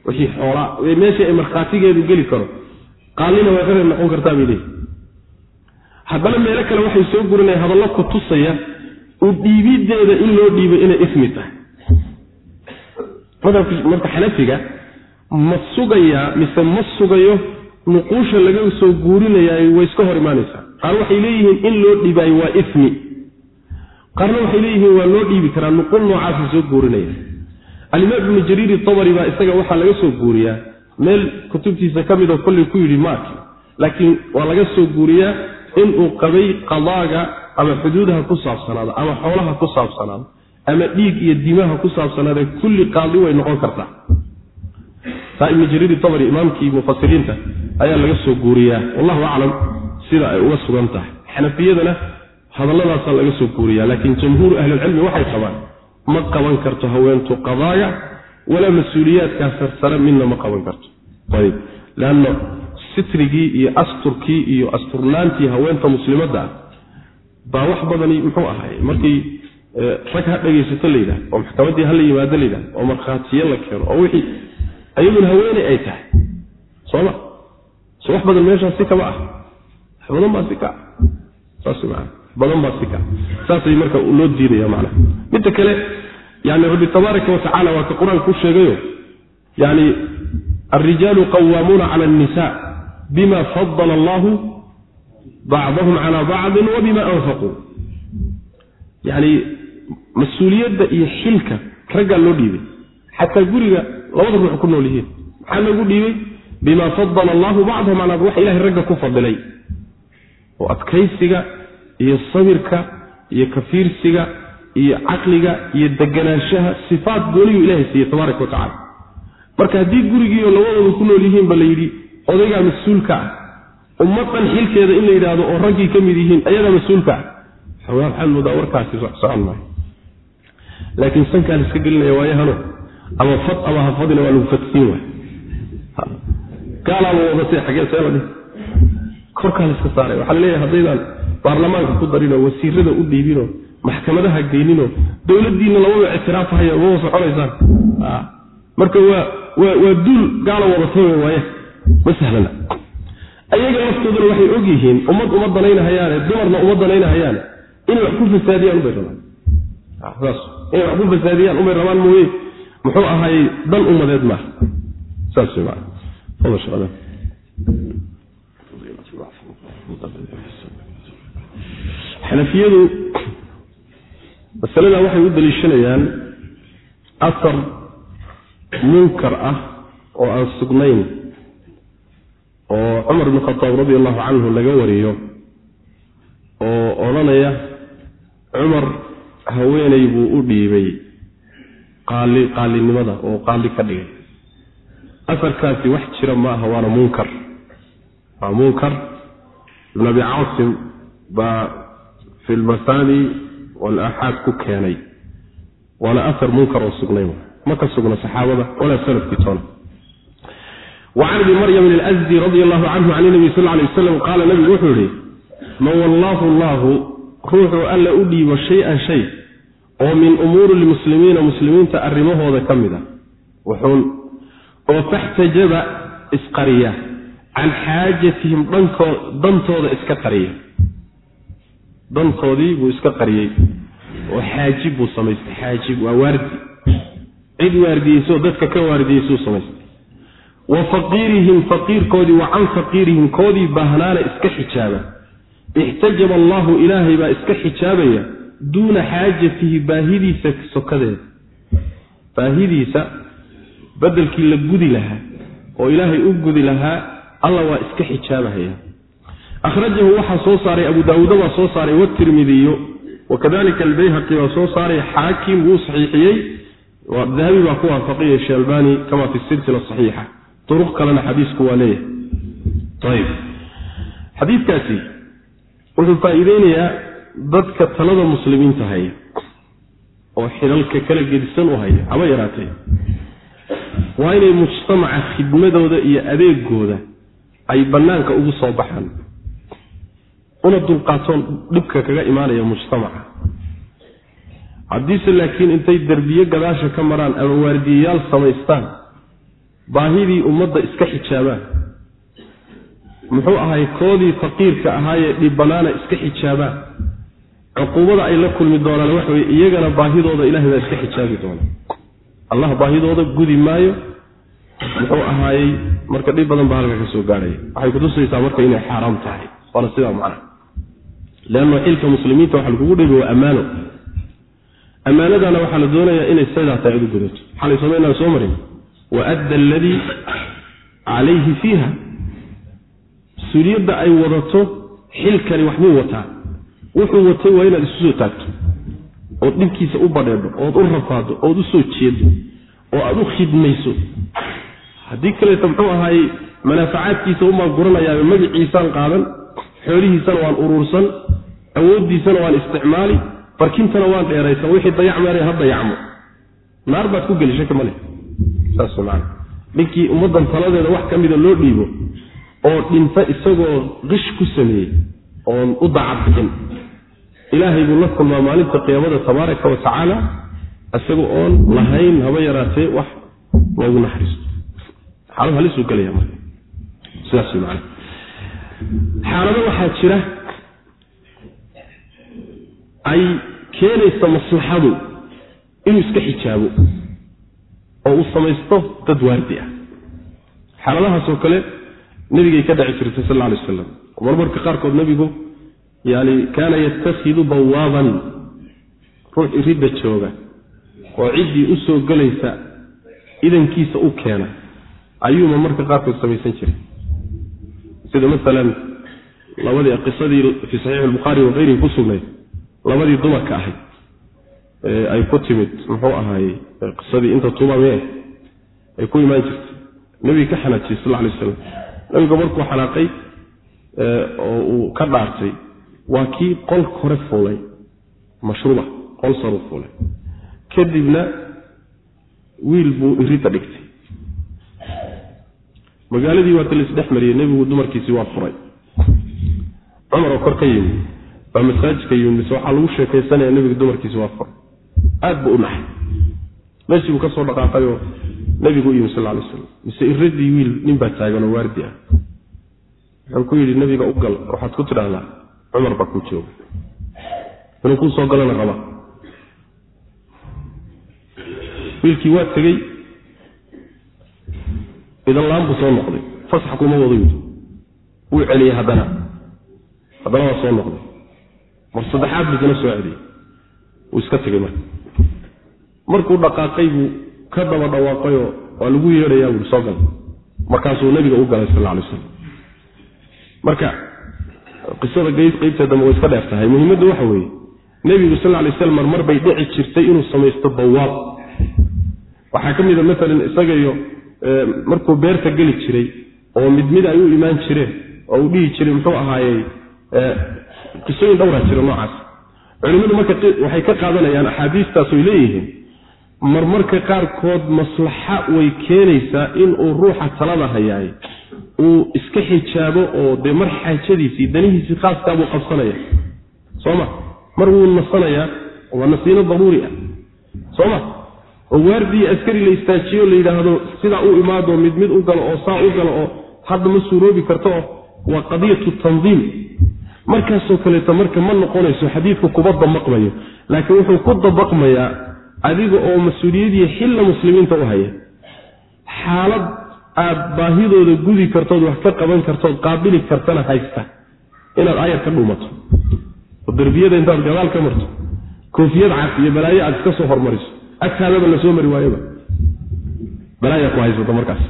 Wixii xoolaa meeshii ay markhaatigeedu geli karo. Qaalina way qareer noqon kartaa bay leeyihi haddana meelo kale waxay soo gurinaya hadallo ku tusaya u dhiibiddeeda in loo dhiibay inay ismi tahay. Madhabka xanafiga ma sugayaa mise ma sugayo nuquusha laga soo guurinayaa way iska hor imaanaysaa. Qaar waxay leeyihiin in loo dhiibaayo waa ismi. Qaarna waxay leeyihiin waa loo dhiibi karaa nuqul noocaasa soo guurinaya. Alimaam ibnu jariir itabari baa isaga waxaa laga soo guuriyaa. Meel kutubtiisa ka midoo kollay ku yidhi maarki laakiin waa laga soo guuriyaa inuu qabay qadaaga ama xuduudaha ku saabsanaado ama xoolaha ku saabsanaado ama dhiig iyo dimaha ku saabsanaada kulli qaadi way noqon kartaa taa ibnu jariir itabari imaamkii mufasiriinta ayaa laga soo guuriyaa. Wallahu aclam sida ay uga sugan tahay. Xanafiyadana hadalladaasaa laga soo guuriyaa laakiin jamhuuru ahlilcilmi waxay qabaan ma qaban karto haweentu qadaaga walaa mas'uuliyaadkaa sarsare midna ma qaban karto. Ayb sitrigii iyo asturkii iyo asturnaantii haweenta muslimadda ah baa wax badani muxuu ahay markii rag ha dhegaysato layidhah oo maxkamaddii hala yimaado layidhah oo markhaatiye la keeno oo wixii ayaduna haweeney ay tahay. Sooma so wax badan meeshaas si kama ah badan baa si ka saas maa badan baa si ka saasay marka loo diidaya macnaha. Midda kale yani rabbi tabaaraka wa tacala waa ka qur'aanka ku sheegayo yani alrijaalu qawaamuuna cala annisa bima fadala allahu bacdahum cala bacdin wa bima anfaquu yani mas'uuliyadda iyo xilka raggaa loo dhiibay xataa guriga labada ruux ku nool yihiin maxaa loogu dhiibay bima fadala allahu bacdahum calaa wax ilahay ragga ku fadilay oo adkaysiga iyo sabirka iyo kafiirsiga iyo caqliga iyo deganaanshaha sifaat gooniyuu ilahay siiyey tabaaraka wa tacala marka haddii gurigiioo labadooda ku nool yihiin ba la yidhi odaygaa mas'uulka ah. Ummadan xilkeeda in la yidhaahdo oo raggii ka mid yihiin ayadaa mas'uulka ah. Waxaad moodaa warkaasi socon maayo laakiin sankaa la iska gelinaya waayahano ama fad ama hafadina waa lagu fadsiin waay. Gaalaaba wadatee xagee see la dhihi korkaa la iska saaray. Waxaa la leeyahay haddaydaan baarlamaanka ku darinoo wasiirada u dhiibinoo maxkamadaha geyninoo dowladdiinna lababa ictiraafahaya mama soconaysaan. Marka waa waa duul gaala wadatay w waaya ma sahlana? Ayaga laftooduna waxay og yihiin ummad uma danaynahayaane dumarna uma danaynahayaane inay wax ku fasaadiyaan ubay rabaan. Saas. Inay wax ku fasaadiyaan ubay rabaan mooye. Muxuu ahaayey dan ummadeed maaha saas way maana fadal shaqada xanafiyadu masaladaa waxay u daliishanayaan asar munkar ah oo aan sugnayn oo cumar bn khataab radi allahu canhu laga wariyo oo odhanaya cumar haweeney buu u dhiibay qaali qaalinimada oo qaali ka dhigay. Asarkaasi wax jira ma aha waana munkar. Waa munkar. Ibn abi caasim baa fi lmasani walaxaad ku keenay. Waana asar munkar oo sugnayn ma ka sugna saxaabada? Walaa salafkii toona wacan abi maryam alazdi radi allahu canhu can nabi sal lay waslam qaala nabigu wuxuu yihi man wallaahu allahu ruuxuu alla u dhiibo shay-an shay oo min umuuri lmuslimiina muslimiinta arrimahooda ka mid a wuxuun oo faxtajaba isqariya can xaajatihim dhankoo dantooda iska qariya dantoodii buu iska qariyey oo xaajib buu wa faqiirihim faqiirkoodii wa can faqiirihim koodii baahnaana iska xijaaba ixtajaba allahu ilaahay baa iska xijaabaya duuna xaajatihi baahidiisa sokadeeda baahidiisa bedelkii la gudi lahaa oo ilaahay u gudi lahaa alla waa iska xijaabahaya. Akhrajahu waxaa soo saaray abu daawuuda baa soo saaray watirmidiyo wakadalika albayhaqi baa soo saaray xaakim wuu saxiixiyey dahabi baa ku waafaqiyay sheelbani kama fi silsila saxiixa duruq kalena xadiisku waa leeyahay. Ayb xadiidkaasi wuxuu faa-iideynayaa dadka talada muslimiinta haya oo xilalka kala gedisan u haya haba yaraatee. Waa inay mujtamaca khidmadooda iyo adeegooda ay bannaanka ugu soo baxaan. Una dulqaatoon dhibka kaga imaanaya mujtamaca. Haddiise laakiin intay derbiye gadaasha ka maraan ama waardiyayaal samaystaan baahidii ummadda iska xijaabaan muxuu ahay koodii faqiirka ahaayee dhibanaana iska xijaabaan cuquubada ay la kulmi doonaan waxa weye iyagana baahidooda ilahay baa iska xijaabi doona allah baahidooda gudi maayo. Muxuu ahaayey marka dhib badan baa halka ka soo gaadhaya waxay kutusaysaa marka inay xaaraam tahay. Waana sidaa macna. Leanno xilka muslimiinta waxa lagugu dhibi waa ammaano ammaanadana waxaa la doonayaa inay sidaa tahay cid u gudato xalay samaynaan soo marin wa adda aladii calayhi fiiha mas'uuliyadda ay wadato xilkani waxbuu wataa. Wuxuu watay waa inaad isu soo taagto ood dhibkiisa u badheedho ood u rafaado ood u soo jeedo oo aad u khidmayso. Haddii kaleeto muxuu ahaayey manaafacaadkiisa umaan guranayaaba magiciisaan qaadan xoolihiisana waan uruursan awooddiisana waan isticmaali barkintana waan dheeraysan wixii dayacmeeray ha dayacmo. Naar baad ku geli male saas maana ninkii ummaddan taladeeda wax ka mida loo dhiibo oo dhinta isagoo qish ku sameeyey oon u dacad bixin. Ilaahay buu la kulmaa maalinta qiyaamada tabaaraka wa tacaala isaga oon lahayn haba yaraatee wax loogu naxariisto. Xaalad halisuu gelaya marka. Sidaas macana xaalado waxaa jira ay keenaysa maslaxadu inuu iska xijaabo oo uu samaysto dad waardi ah. Xaaladahaas oo kale nebigay ka dhaci jirtay sal alay wasalam marmarka qaarkood nebigu yani kaana yatakhidu bawaaban. Ruux iridda jooga oo ciddii u soo gelaysa idankiisa u keena. Ayuuma marka qaarkood samaysan jiray. Sida maalan labadii qisadii fii saxiixi albukhaari wakayrihi ku sugnayd labadii dumarka ahayd ay ku timid muxuu ahaayey qisadii inta tuubame ay ku imaan jirtay. Nebiga ka xanaajiyey sal alay waslam nebiga markuu xanaaqay oo uu ka dhaartay waa kii qolka hore fuulay mashruuba qol saruu fuulay. Kadibna wiil buu irida dhigtay. Magaaladii waa ta laisdhex mariyey nebigu dumarkiisii waa furay. Cumar oo kor ka yimid baa masaajidka yimid mise waxaa lagu sheekaysanaya nebiga dumarkiisi waa furay aad buu u naxay meeshii buu ka soo dhaqaaqayoo nebigu u yimi sal alay slam mise iradii wiil nin baa taaganoo waardi ah? Wuxuu ku yidhi nebiga u gal waxaad ku tidhaahdaa cumar baa kuu jooga. Inuu kuu soo galana raba. Wiilkii waa tegey idan laan buu soo noqday fasax kuma wado yidhi wuu celiyey haddana. Haddana waa soo noqday. Mar saddexaad buu soo celiyey wuu iska tegey marka markuu dhaqaaqay buu ka daba dhawaaqayoo waa lagu yeedhayaa buui soo gal markaasuu nebiga u galay sal alay slam marka qisada qeybta dambe way iska dheer tahay. Muhiimaddu waxa weeye nebigu sal lay slam marmar bay dhici jirtay inuu samaysto bawaab waxaa ka mid a maalan isaga iyo markuu beerta geli jiray oo mid mid ay u imaan jireen oo uu dhihi jiray muxuu ahaayey qisooyin dhowraa jira noocaas. Culimmadu marka waxay ka qaadanayaan axaadiistaas way leeyihiin marmarka qaarkood maslaxa way keenaysaa inuu ruuxa talada hayaay. Uu iska xijaabo oo dee mar xaajadiisii danihiisii khaaskaa buu qabsanaya soma mar wuu nasanayaa waa nasiino daruuri ah. Soma oo waardii askari la istaajiyo la yidhaahdo sidaa u imaado mid mid u galo oo saa u galo oo hadda ma suuroobi karto oo waa qadiyatu tandiim markaasoo kaleeto marka ma noqonayso xadiidku kuba dabaqmayo laakiin wuxuu ku dabaqmayaa adiga oo mas'uuliyadii xilla muslimiinta u haya xaalad aad baahidooda gudi kartood wax ka qaban kartood qaabili kartana haysta inaad ayar ka dhuumato. Oo derbiyada intaad gadaal ka marto koofiyad cad iyo balaayo aad iska soo hormariso. Agtaadaba la soo mari waayoba balaayaa ku haysata markaas.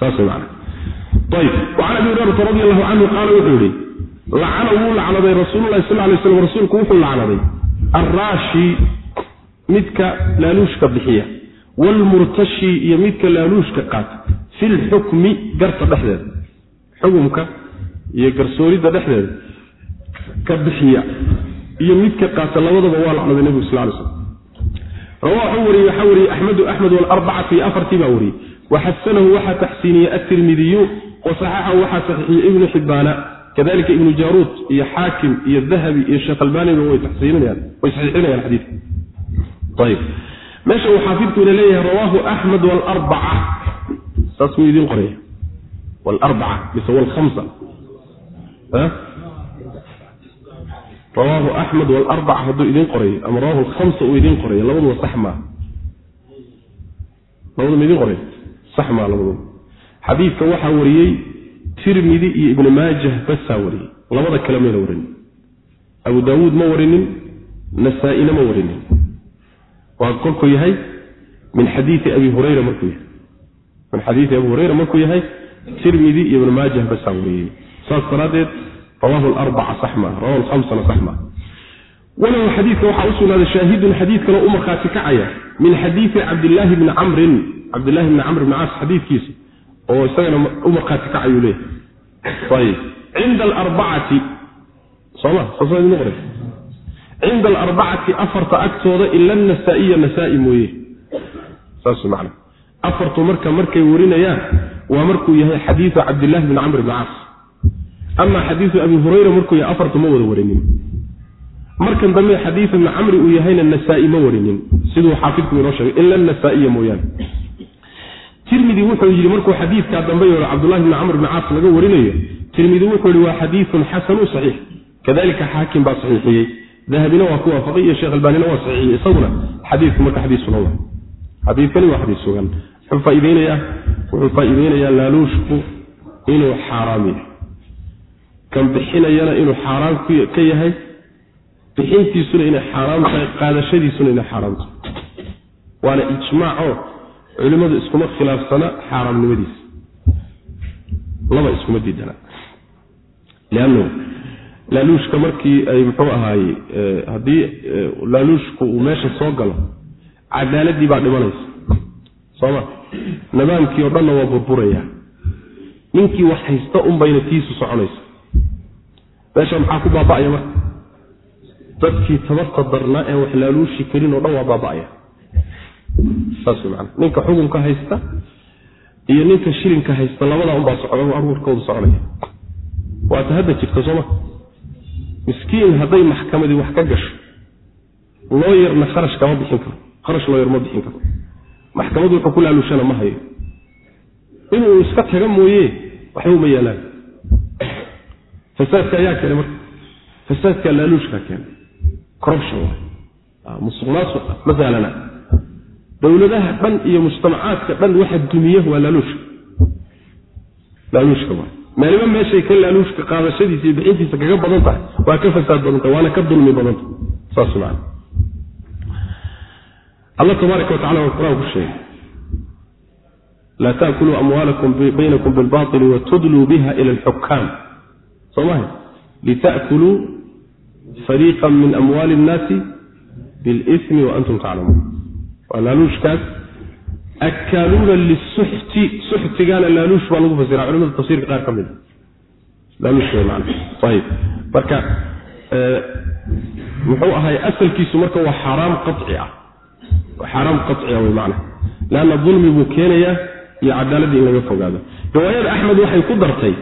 Saas macana ayib wacan abi hurayrata radi allahu canhu qaala wuxuu yihi lacana wuu lacnaday rasuululahi sal lay slam rasuulku wuxuu lacnaday. Arraashi midka laaluushka bixiya waalmurtashi iyo midka laaluushka qaata fi lxukmi garta dhexdeeda xukumka iyo garsooridda dhexdeeda ka bixiya iyo midka qaata labadaba waa lacnaday nebigu sal lay slam rawaaxu wariyey waxaa wariyey axmedu axmed walarbacatu afartii baa wariyey waxasanahu waxaa taxsiiniyey atirmidiyu wasaxaxahu waxaa saxiixiyey ibnu xibbaana kadalika ibnu jaaruud iyo xaakim iyo dahabi iyo sheekh albaaniba way taxsiininayaan way saxiixinayaan xadiidka ayib meesha uu xaafidkuna leeyahay rawaahu axmed walarbaca saas wuu idiin qoraya walarbaca mise walkhamsa rawaahu axmed walarbaca hadduu idiin qorayo ama rawaahu alkhamsa uu idiin qorayo labaduba sax maa labaduma idiin qorayo sax maa labaduba xadiidka waxaa wariyey tirmidi iyo ibnu maajah basaa wariyey. Labada kale mayna warinin. Abu daawuud ma warinin nasaa-ina ma warinin waa kolkuu yahay min xadiii abi hurayra markuu yahay. Min xadiii abi hurayra markuu yahay tirmidi iyo ibnu maajah basaa wariyey. Saas daraaddeed rawahu larbaca sax maa rawahu lhamsana sax maa walahu xadiidka waxaa u sugnaaday shaahidun xadiid kaloo u markhaati kacaya min xadiidi cabdillaahi bni camrin. Cabdillahi bni camr bni caas xadiidkiisa oo isagana u markhaati kacayuu leeyahay. Ayib cinda alarbacati soma saasma idin qoray cinda alarbacati afarta agtooda ila anasaa'iya nasaa-i mooye saas macna afartu marka markay warinayaan waa markuu yahay xadiidu cabdillahi bni camr bni caas ama xadiidu abi hurayra markuu yahay afartu ma wada warinin markan dambe xadiidu ibni camri uu yahayna nasaa-i ma warinin siduu xaafidku inoo sheegay ila anasaa'iya mooyaane tirmidi wuxuu yidhi markuu xadiidkaa dambe yeero cabdullahi bni camr bni caas laga warinayo tirmidi wuxuu yihi waa xadiidun xasanu saxiix kadalika xaakim baa saxiixiyey dahabina waa ku waafaqay iyo sheekh albaanina waa saxiixiyey isaguna xadiidku marka xadiis sugan wa xadiidkani waa xadiis sugan wuxuu faaideynayaa wuxuu faa'iideynayaa laaluushku inuu xaaraam yahay. Kan bixinayana inuu xaaraam ka yahay bixintiisuna inay xaaraam tahay qaadashadiisuna inay xaaraam tahay. Waana ijmaaco culimmadu iskuma khilaafsana xaaraamnimadiisa. Laba iskuma diidana laaluushka markii ay muxuu ahaaye haddii laaluushku uu meesha soo galo cadaaladii baa dhimanaysa. Sooma nidaamkii oo dhanna waa burburaya. Ninkii wax haysta unbayna tiisu soconaysa. Meesha maxaa ku baaba'aya marka? Dadkii tabarta darnaa ee wax laaluushi karin oo dhan waa baaba'aya. Saas man ninka xukunka haysta iyo ninka shilinka haysta labadaa unbaa socda aruurkoodu soconaya. Waata hadda jirta sooma miskiin hadday maxkamadii wax ka gasho looyarna kharash kama bixin karo kharash looyar ma bixin karo. Maxkamadu wuxuu ku laaluushana ma hayo. Inuu iska taga mooye waxba uma yaalaan fasaadka ayaa keenay marka. Fasaadka laaluushkaa keenay. Corruption. Musuq maasuqa ma sahlana dowladaha dhan iyo mujtamacaadka dhan waxa dumiya waa laaluushka laaluushka waa meeliba meeshay ka laaluushka qaadashadiisa iyo bixintiisa kaga badan tahay waa ka fasaad badan tahay waana ka dulmi badan tahay. Saas macana allah tabaaraka watacala waa qur'aan ku sheegay laa taakuluu amwaalakum baynakum bilbaili watudluu biha ila alxukaam soo maha lita'kuluu fariiqan min amwaali innaasi bilismi wa antum taclamuun waa laaluushkaas akaaluuna lisuxti suxtigaana laaluush baa lagu fasira culimada tafsirka qaar ka mid a laaluush way macana ayib marka muxuu ahay asalkiisu marka waa xaaraam qaci ah waa qaciya way macana leanna dulmi buu keenayaa iyo cadaaladii in laga fogaado riwaayada axmed waxay ku dartay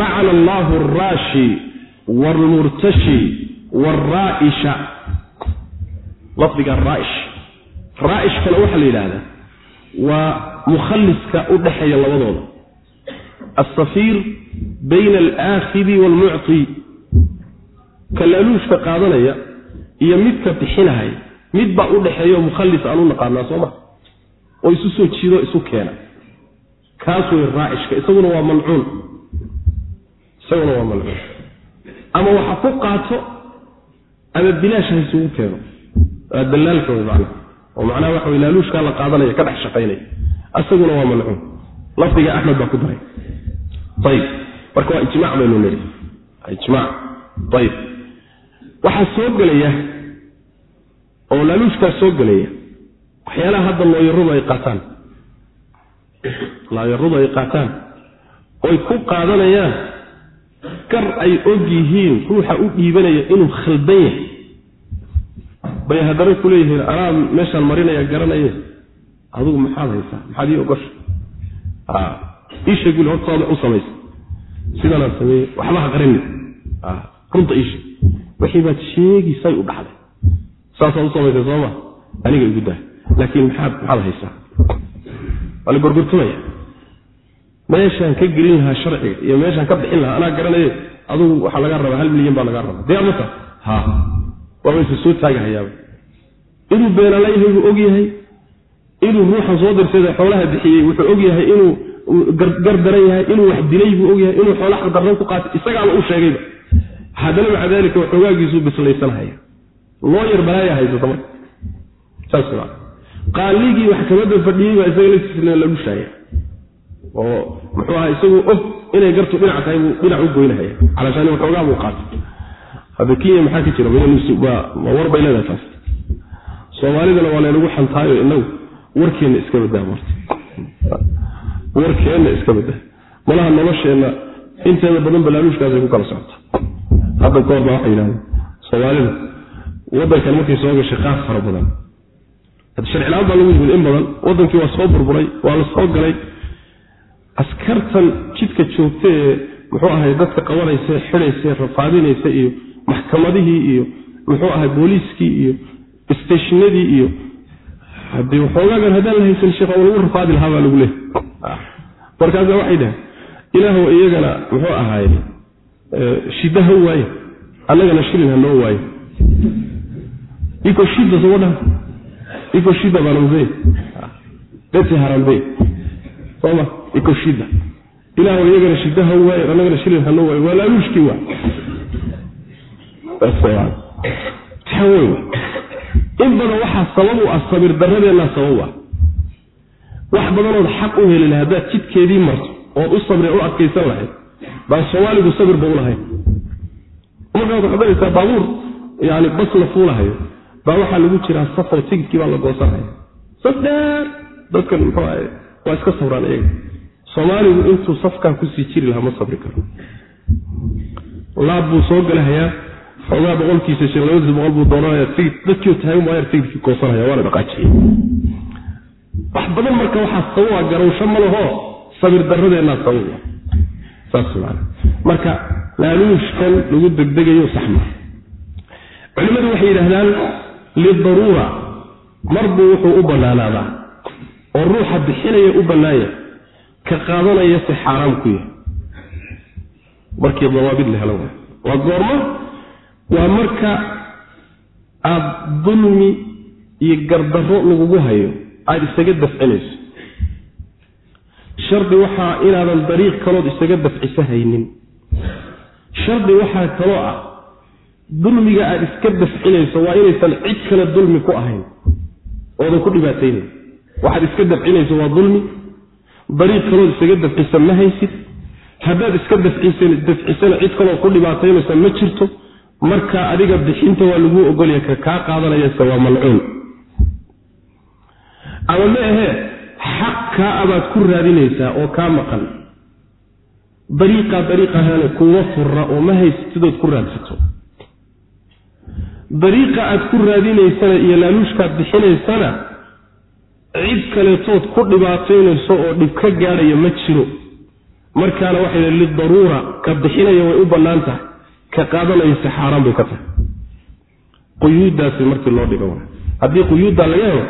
lacana allahu araashi waalmurtashi waalraa'isha lafdiga raaish raa'ishkana waxaa la yidhaahdaa waa mukhaliska u dhexeeya labadooda. Alsafiir bayna alaakhidi waalmucti ka laaluushka qaadanaya iyo midka bixinahaya mid baa u dhexeeyo mukhallis aan u naqaanaa soo ma? Oo isu soo jiido isu keena. Kaas wey raacishka isaguna waa malcuun. Isaguna waa malcuun. Ama waxa ku qaato ama bilaash ha isugu keeno. Waa dalaalka wey macnaha oo macnaha waxa wey laaluushkaa la qaadanaya ka dhex shaqaynaya. Isaguna waa malcuun lafdiga axmed baa ku daray. Ayib marka waa ijmac baynu niri ijmac ayib waxaa soo gelaya oo laaluushkaas soo gelaya waxyaalaha hadda looyaradu ay qaataan. Looyaradu ay qaataan. Oy ku qaadanayaan. Gar ay og yihiin ruuxa u dhiibanaya inuu khaldan yahay bay haddana ku leeyihiin anaa meeshaan marinaya garanaye. Adugu maxaad haysaa? Maxaad ii ogosha iisheeg wili hortaada u samaysa. Sidanaan sameeye waxba ha qarini runta iisheeg wixii baad sheegisay u dhaxday saasaad u samaysay sooma? Aniga igu daa laakiin maxaad maxaad haysaa? Waa la gorgortamaya meeshaan ka gelin lahaa sharciga iyo meeshaan ka bixin lahaa anaa garanaye. Adugu waxaa lagaa rabaa hal milyan baa lagaa rabaa. Dee amata ha. Waaba isa soo taagahayaaba inuu beenalayahay buu og yahay inuu ruuxan soo dirsaday xoolaha bixiyey wuxuu og yahay inuu gar daran yahay inuu wax dilay buu og yahay inuu xoola xaqdarran ku qaatay isagaaba u sheegayba. Haddana maca daalika waxoogaaggiisuu bislaysanhaya looyar balaaya haysata marka saas maa qaaligii maxkamadda fadhiyey baa isaga laftiisna la dhushaaya oo muxuu ahaa isagu og inay gartu dhinac tahay buu dhinac u goynahaya calashaani waxoogaa buu qaatay. Hadda kenya maxaa ka jira? Waa war bay leedahay taas soomaalidana waa laynagu xantaayo inagu warkeenna iska badaa warkeenna iska badaa malaha nolosheenna inteeda badan balaaluushkaasay ku kala socota. Hadda baa waxay yidhahdeen soomaalida waddankan markay soo gashay qaas fara badan. Sharcilaan baa lagu yimid in badan waddankii waa soo burburay waa la soo galay. Askartan jidka joogta ee muxuu ahay dadka qabanaysa xidhaysa rafaadinaysa iyo maxkamadihii iyo muxuu ahay booliiskii iyo steshinadii iyo haddii waxoogaagan haddaan la haysan sheekh lagu rafaadi lahaa baa lagu leehay markaasa waxay dhahay ilaahu iyagana muxuu ahaaye shida ha waaye annagana shilin ha noo waaye. Iko shida soo dhan iko shida bana mzee beti harambe soma iko shida ilaahu iyagana shida ha waaye annagana shilin ha noo waaye waa laaluushkii waa in badan waxaa sabab u ah sabir darradeenna sabab ah. Wax badanood xaq u heli laha haddaad jidkeedii marto ood u sabri u adkaysan lahayd baan soomaaligu sabirba ulahayn markaad waxbanaysaa baabuur yani bas la fuulahayo baa waxaa lagu jiraa safar tigidkii baa la goosanhaya saf dheer! Dadkan muxuu ahay waa iska sabraan iyaga. Soomaaligu intuu safkaa ku sii jiri lahaa ma sabri karo. Laab buu soo galahayaa xoogaa boqolkiisa shir labadiisa boqol buu doonanaya tigid dadkii tahay maayar tigidkii goosanaya waana dhaqaajiyey wax badan marka waxaa sababa garowsho ma laho sabir darradeenaa sababa. Saas maana marka laaluushkan lagu degdegayo saxma culimmadu waxay yidhaahdaan lidaruura marbuu wuxuu u bannaanaadaa oo ruuxa bixinaya u bannaanya ka qaadanaya si xaaraam ku yahay. Markii dawaabid la helo. Waa goormo waa marka aada dulmi iyo gardarro lagugu hayo aada isaga dafcinayso. Shardi waxaa inaadan dariiq kalood isaga dafciso haynin shardi waxaa kaloo ah dulmiga aada iska dafcinayso waa inaysan cid kale dulmi ku ahayn oodan ku dhibaataynayn waxaad iska dafcinayso waa dulmi dariiq kalood isaga dafcisa ma haysid. Haddaad iska dafcisana cid kaloo ku dhibaataynaysa ma jirto marka adiga bixinta waa laguu ogolya ka kaa qaadanayase waa malcuun. Ama ma ahee xaq kaa abaad ku raadinaysaa oo kaa maqan. Dariiqaa dariiqahana kuuma furra oo ma haysatidood ku raadsato. Dariiqa aad ku raadinaysana iyo laaluushkaad bixinaysana cid kaleetood ku dhibaataynayso oo dhib ka gaadhaya ma jiro. Markaana waxay lidaruura ka bixinaya way u bannaan tahay ka qaadanaysa xaaraan bay ka tahay quyuuddaasi markii loo dhigo haddii quyuuddaa laga helo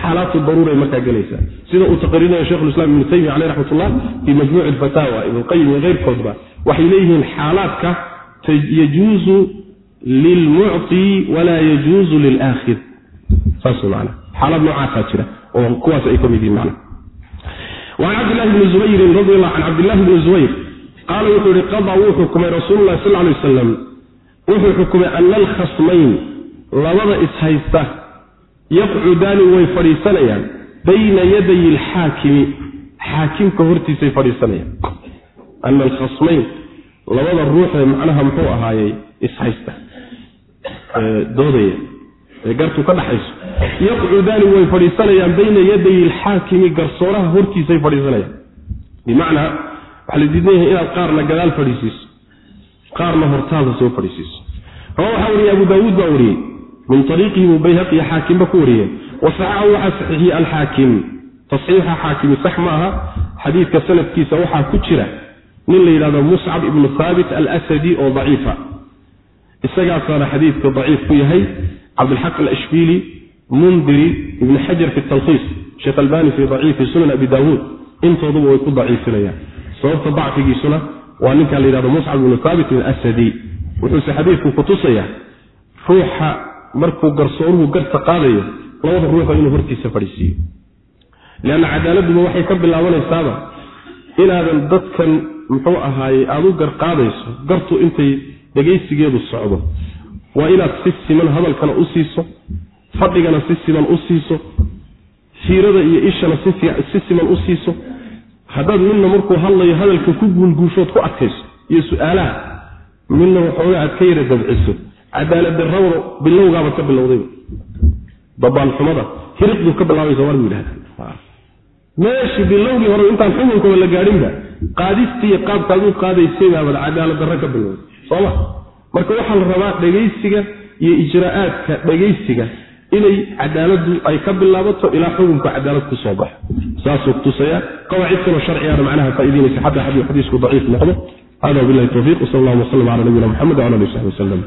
xaalaatu daruuray markaa gelaysaa sida uu taqriirinayo shekhulislam ibnu taymiya caleyh raxmatullah fii majmuuci alfataawa ibnulqayim iyo keyrkoodba waxay leeyihiin xaalaadka yajuuzu lilmucti walaa yajuuzu lilaakhir saas man xaalad noocaasaa jira oo kuwaas ay ka mid yihin man وعن cبد لله بن زبير رضي الله عن cبد الله بن زبير qaala wuxuu yihi qadaa wuu xukumay rasuululahi sal lay wasalam wuxuu xukumay ana alkhasmayn labada ishaysta yaqcudaani way fadhiisanayaan bayna yaday alxaakimi xaakimka hortiisay fadhiisanayaan. Ana alkhasmayn labada ruuxee macnaha muxuu ahaayey ishaysta doodaya. Ee gartu ka dhaxayso. Yaqcudaani way fadhiisanayaan bayna yaday alxaakimi garsooraha hortiisay fadhiisanayaan. Bimacnaa waxaa la diidan yahay inaad qaarna gadaal fadhiisiiso qaarna hortaada soo fadhiisiiso. Rawa waxaa wariyey abu daawuud baa wariyey. Min ariiqihi buu bayhaqiyo xaakimba ku wariyeen wasaxaxahu waxaa saxiixiyey alxaakim. Tasxiixa xaakimi sax ma aha. Xadiidka sanadkiisa waxaa ku jira nin la yidhahdo muscab ibnu haabit alsadi oo daciifa. Isagaasaana xadiidka daciif ku yahay. Cabdilxaq alashbiili mundiri ibni xajar fi talkhiis sheekh albani fi daciifi sunan abi daawuud. Intooduba way ku daciifinayaan sababta dacfigiisuna waa ninka la yidhahdo muscab ibnu haabit asadi wuxuuse xadiidku kutusayaa ruuxa markuu garsooruhu garta qaadayo labada ruuxa inuu hortiisa fadhiisiiyo leanna cadaaladduba waxay ka bilaabanaysaaba inaadan dadkan muxuu ahaaye aada u gar qaadayso gartu intay dhegaysigeedu socdo. Waa inaad si siman hadalkana u siiso fadhigana si siman u siiso fiirada iyo ishana si siman u siiso haddaad midna markuu hadlayo hadalka ku guulguushood ku adkayso iyo su'aalaha midna waxooga aad ka yara dabciso. Cadaaladdarrawda bilowgaabad ka bilowday. Babaalxumada hiriqdu ka bilaabaysa waa lagu yidhahda meeshii bilowgii hore intaan xukunkaba la gaadhinba qaadistiiyo qaabkaad u qaadaysay baabad cadaalad darro ka bilowday. Sooma marka waxaa la rabaa dhegaysiga iyo ijraa'aadka dhegaysiga inay cadaaladdu ay ka bilaabato ilaa xukunka cadaalad ku soo baxo. Saasuu kutusaya qawaacid kaloo sharcigaana macnaha faa'idaynaysa xataa haddii xadiisku daciif noqdo. Hada wabillahi tawfiiq wsal allahuma wslam cala nabiyina muxamed wala alihi w saxbi waslem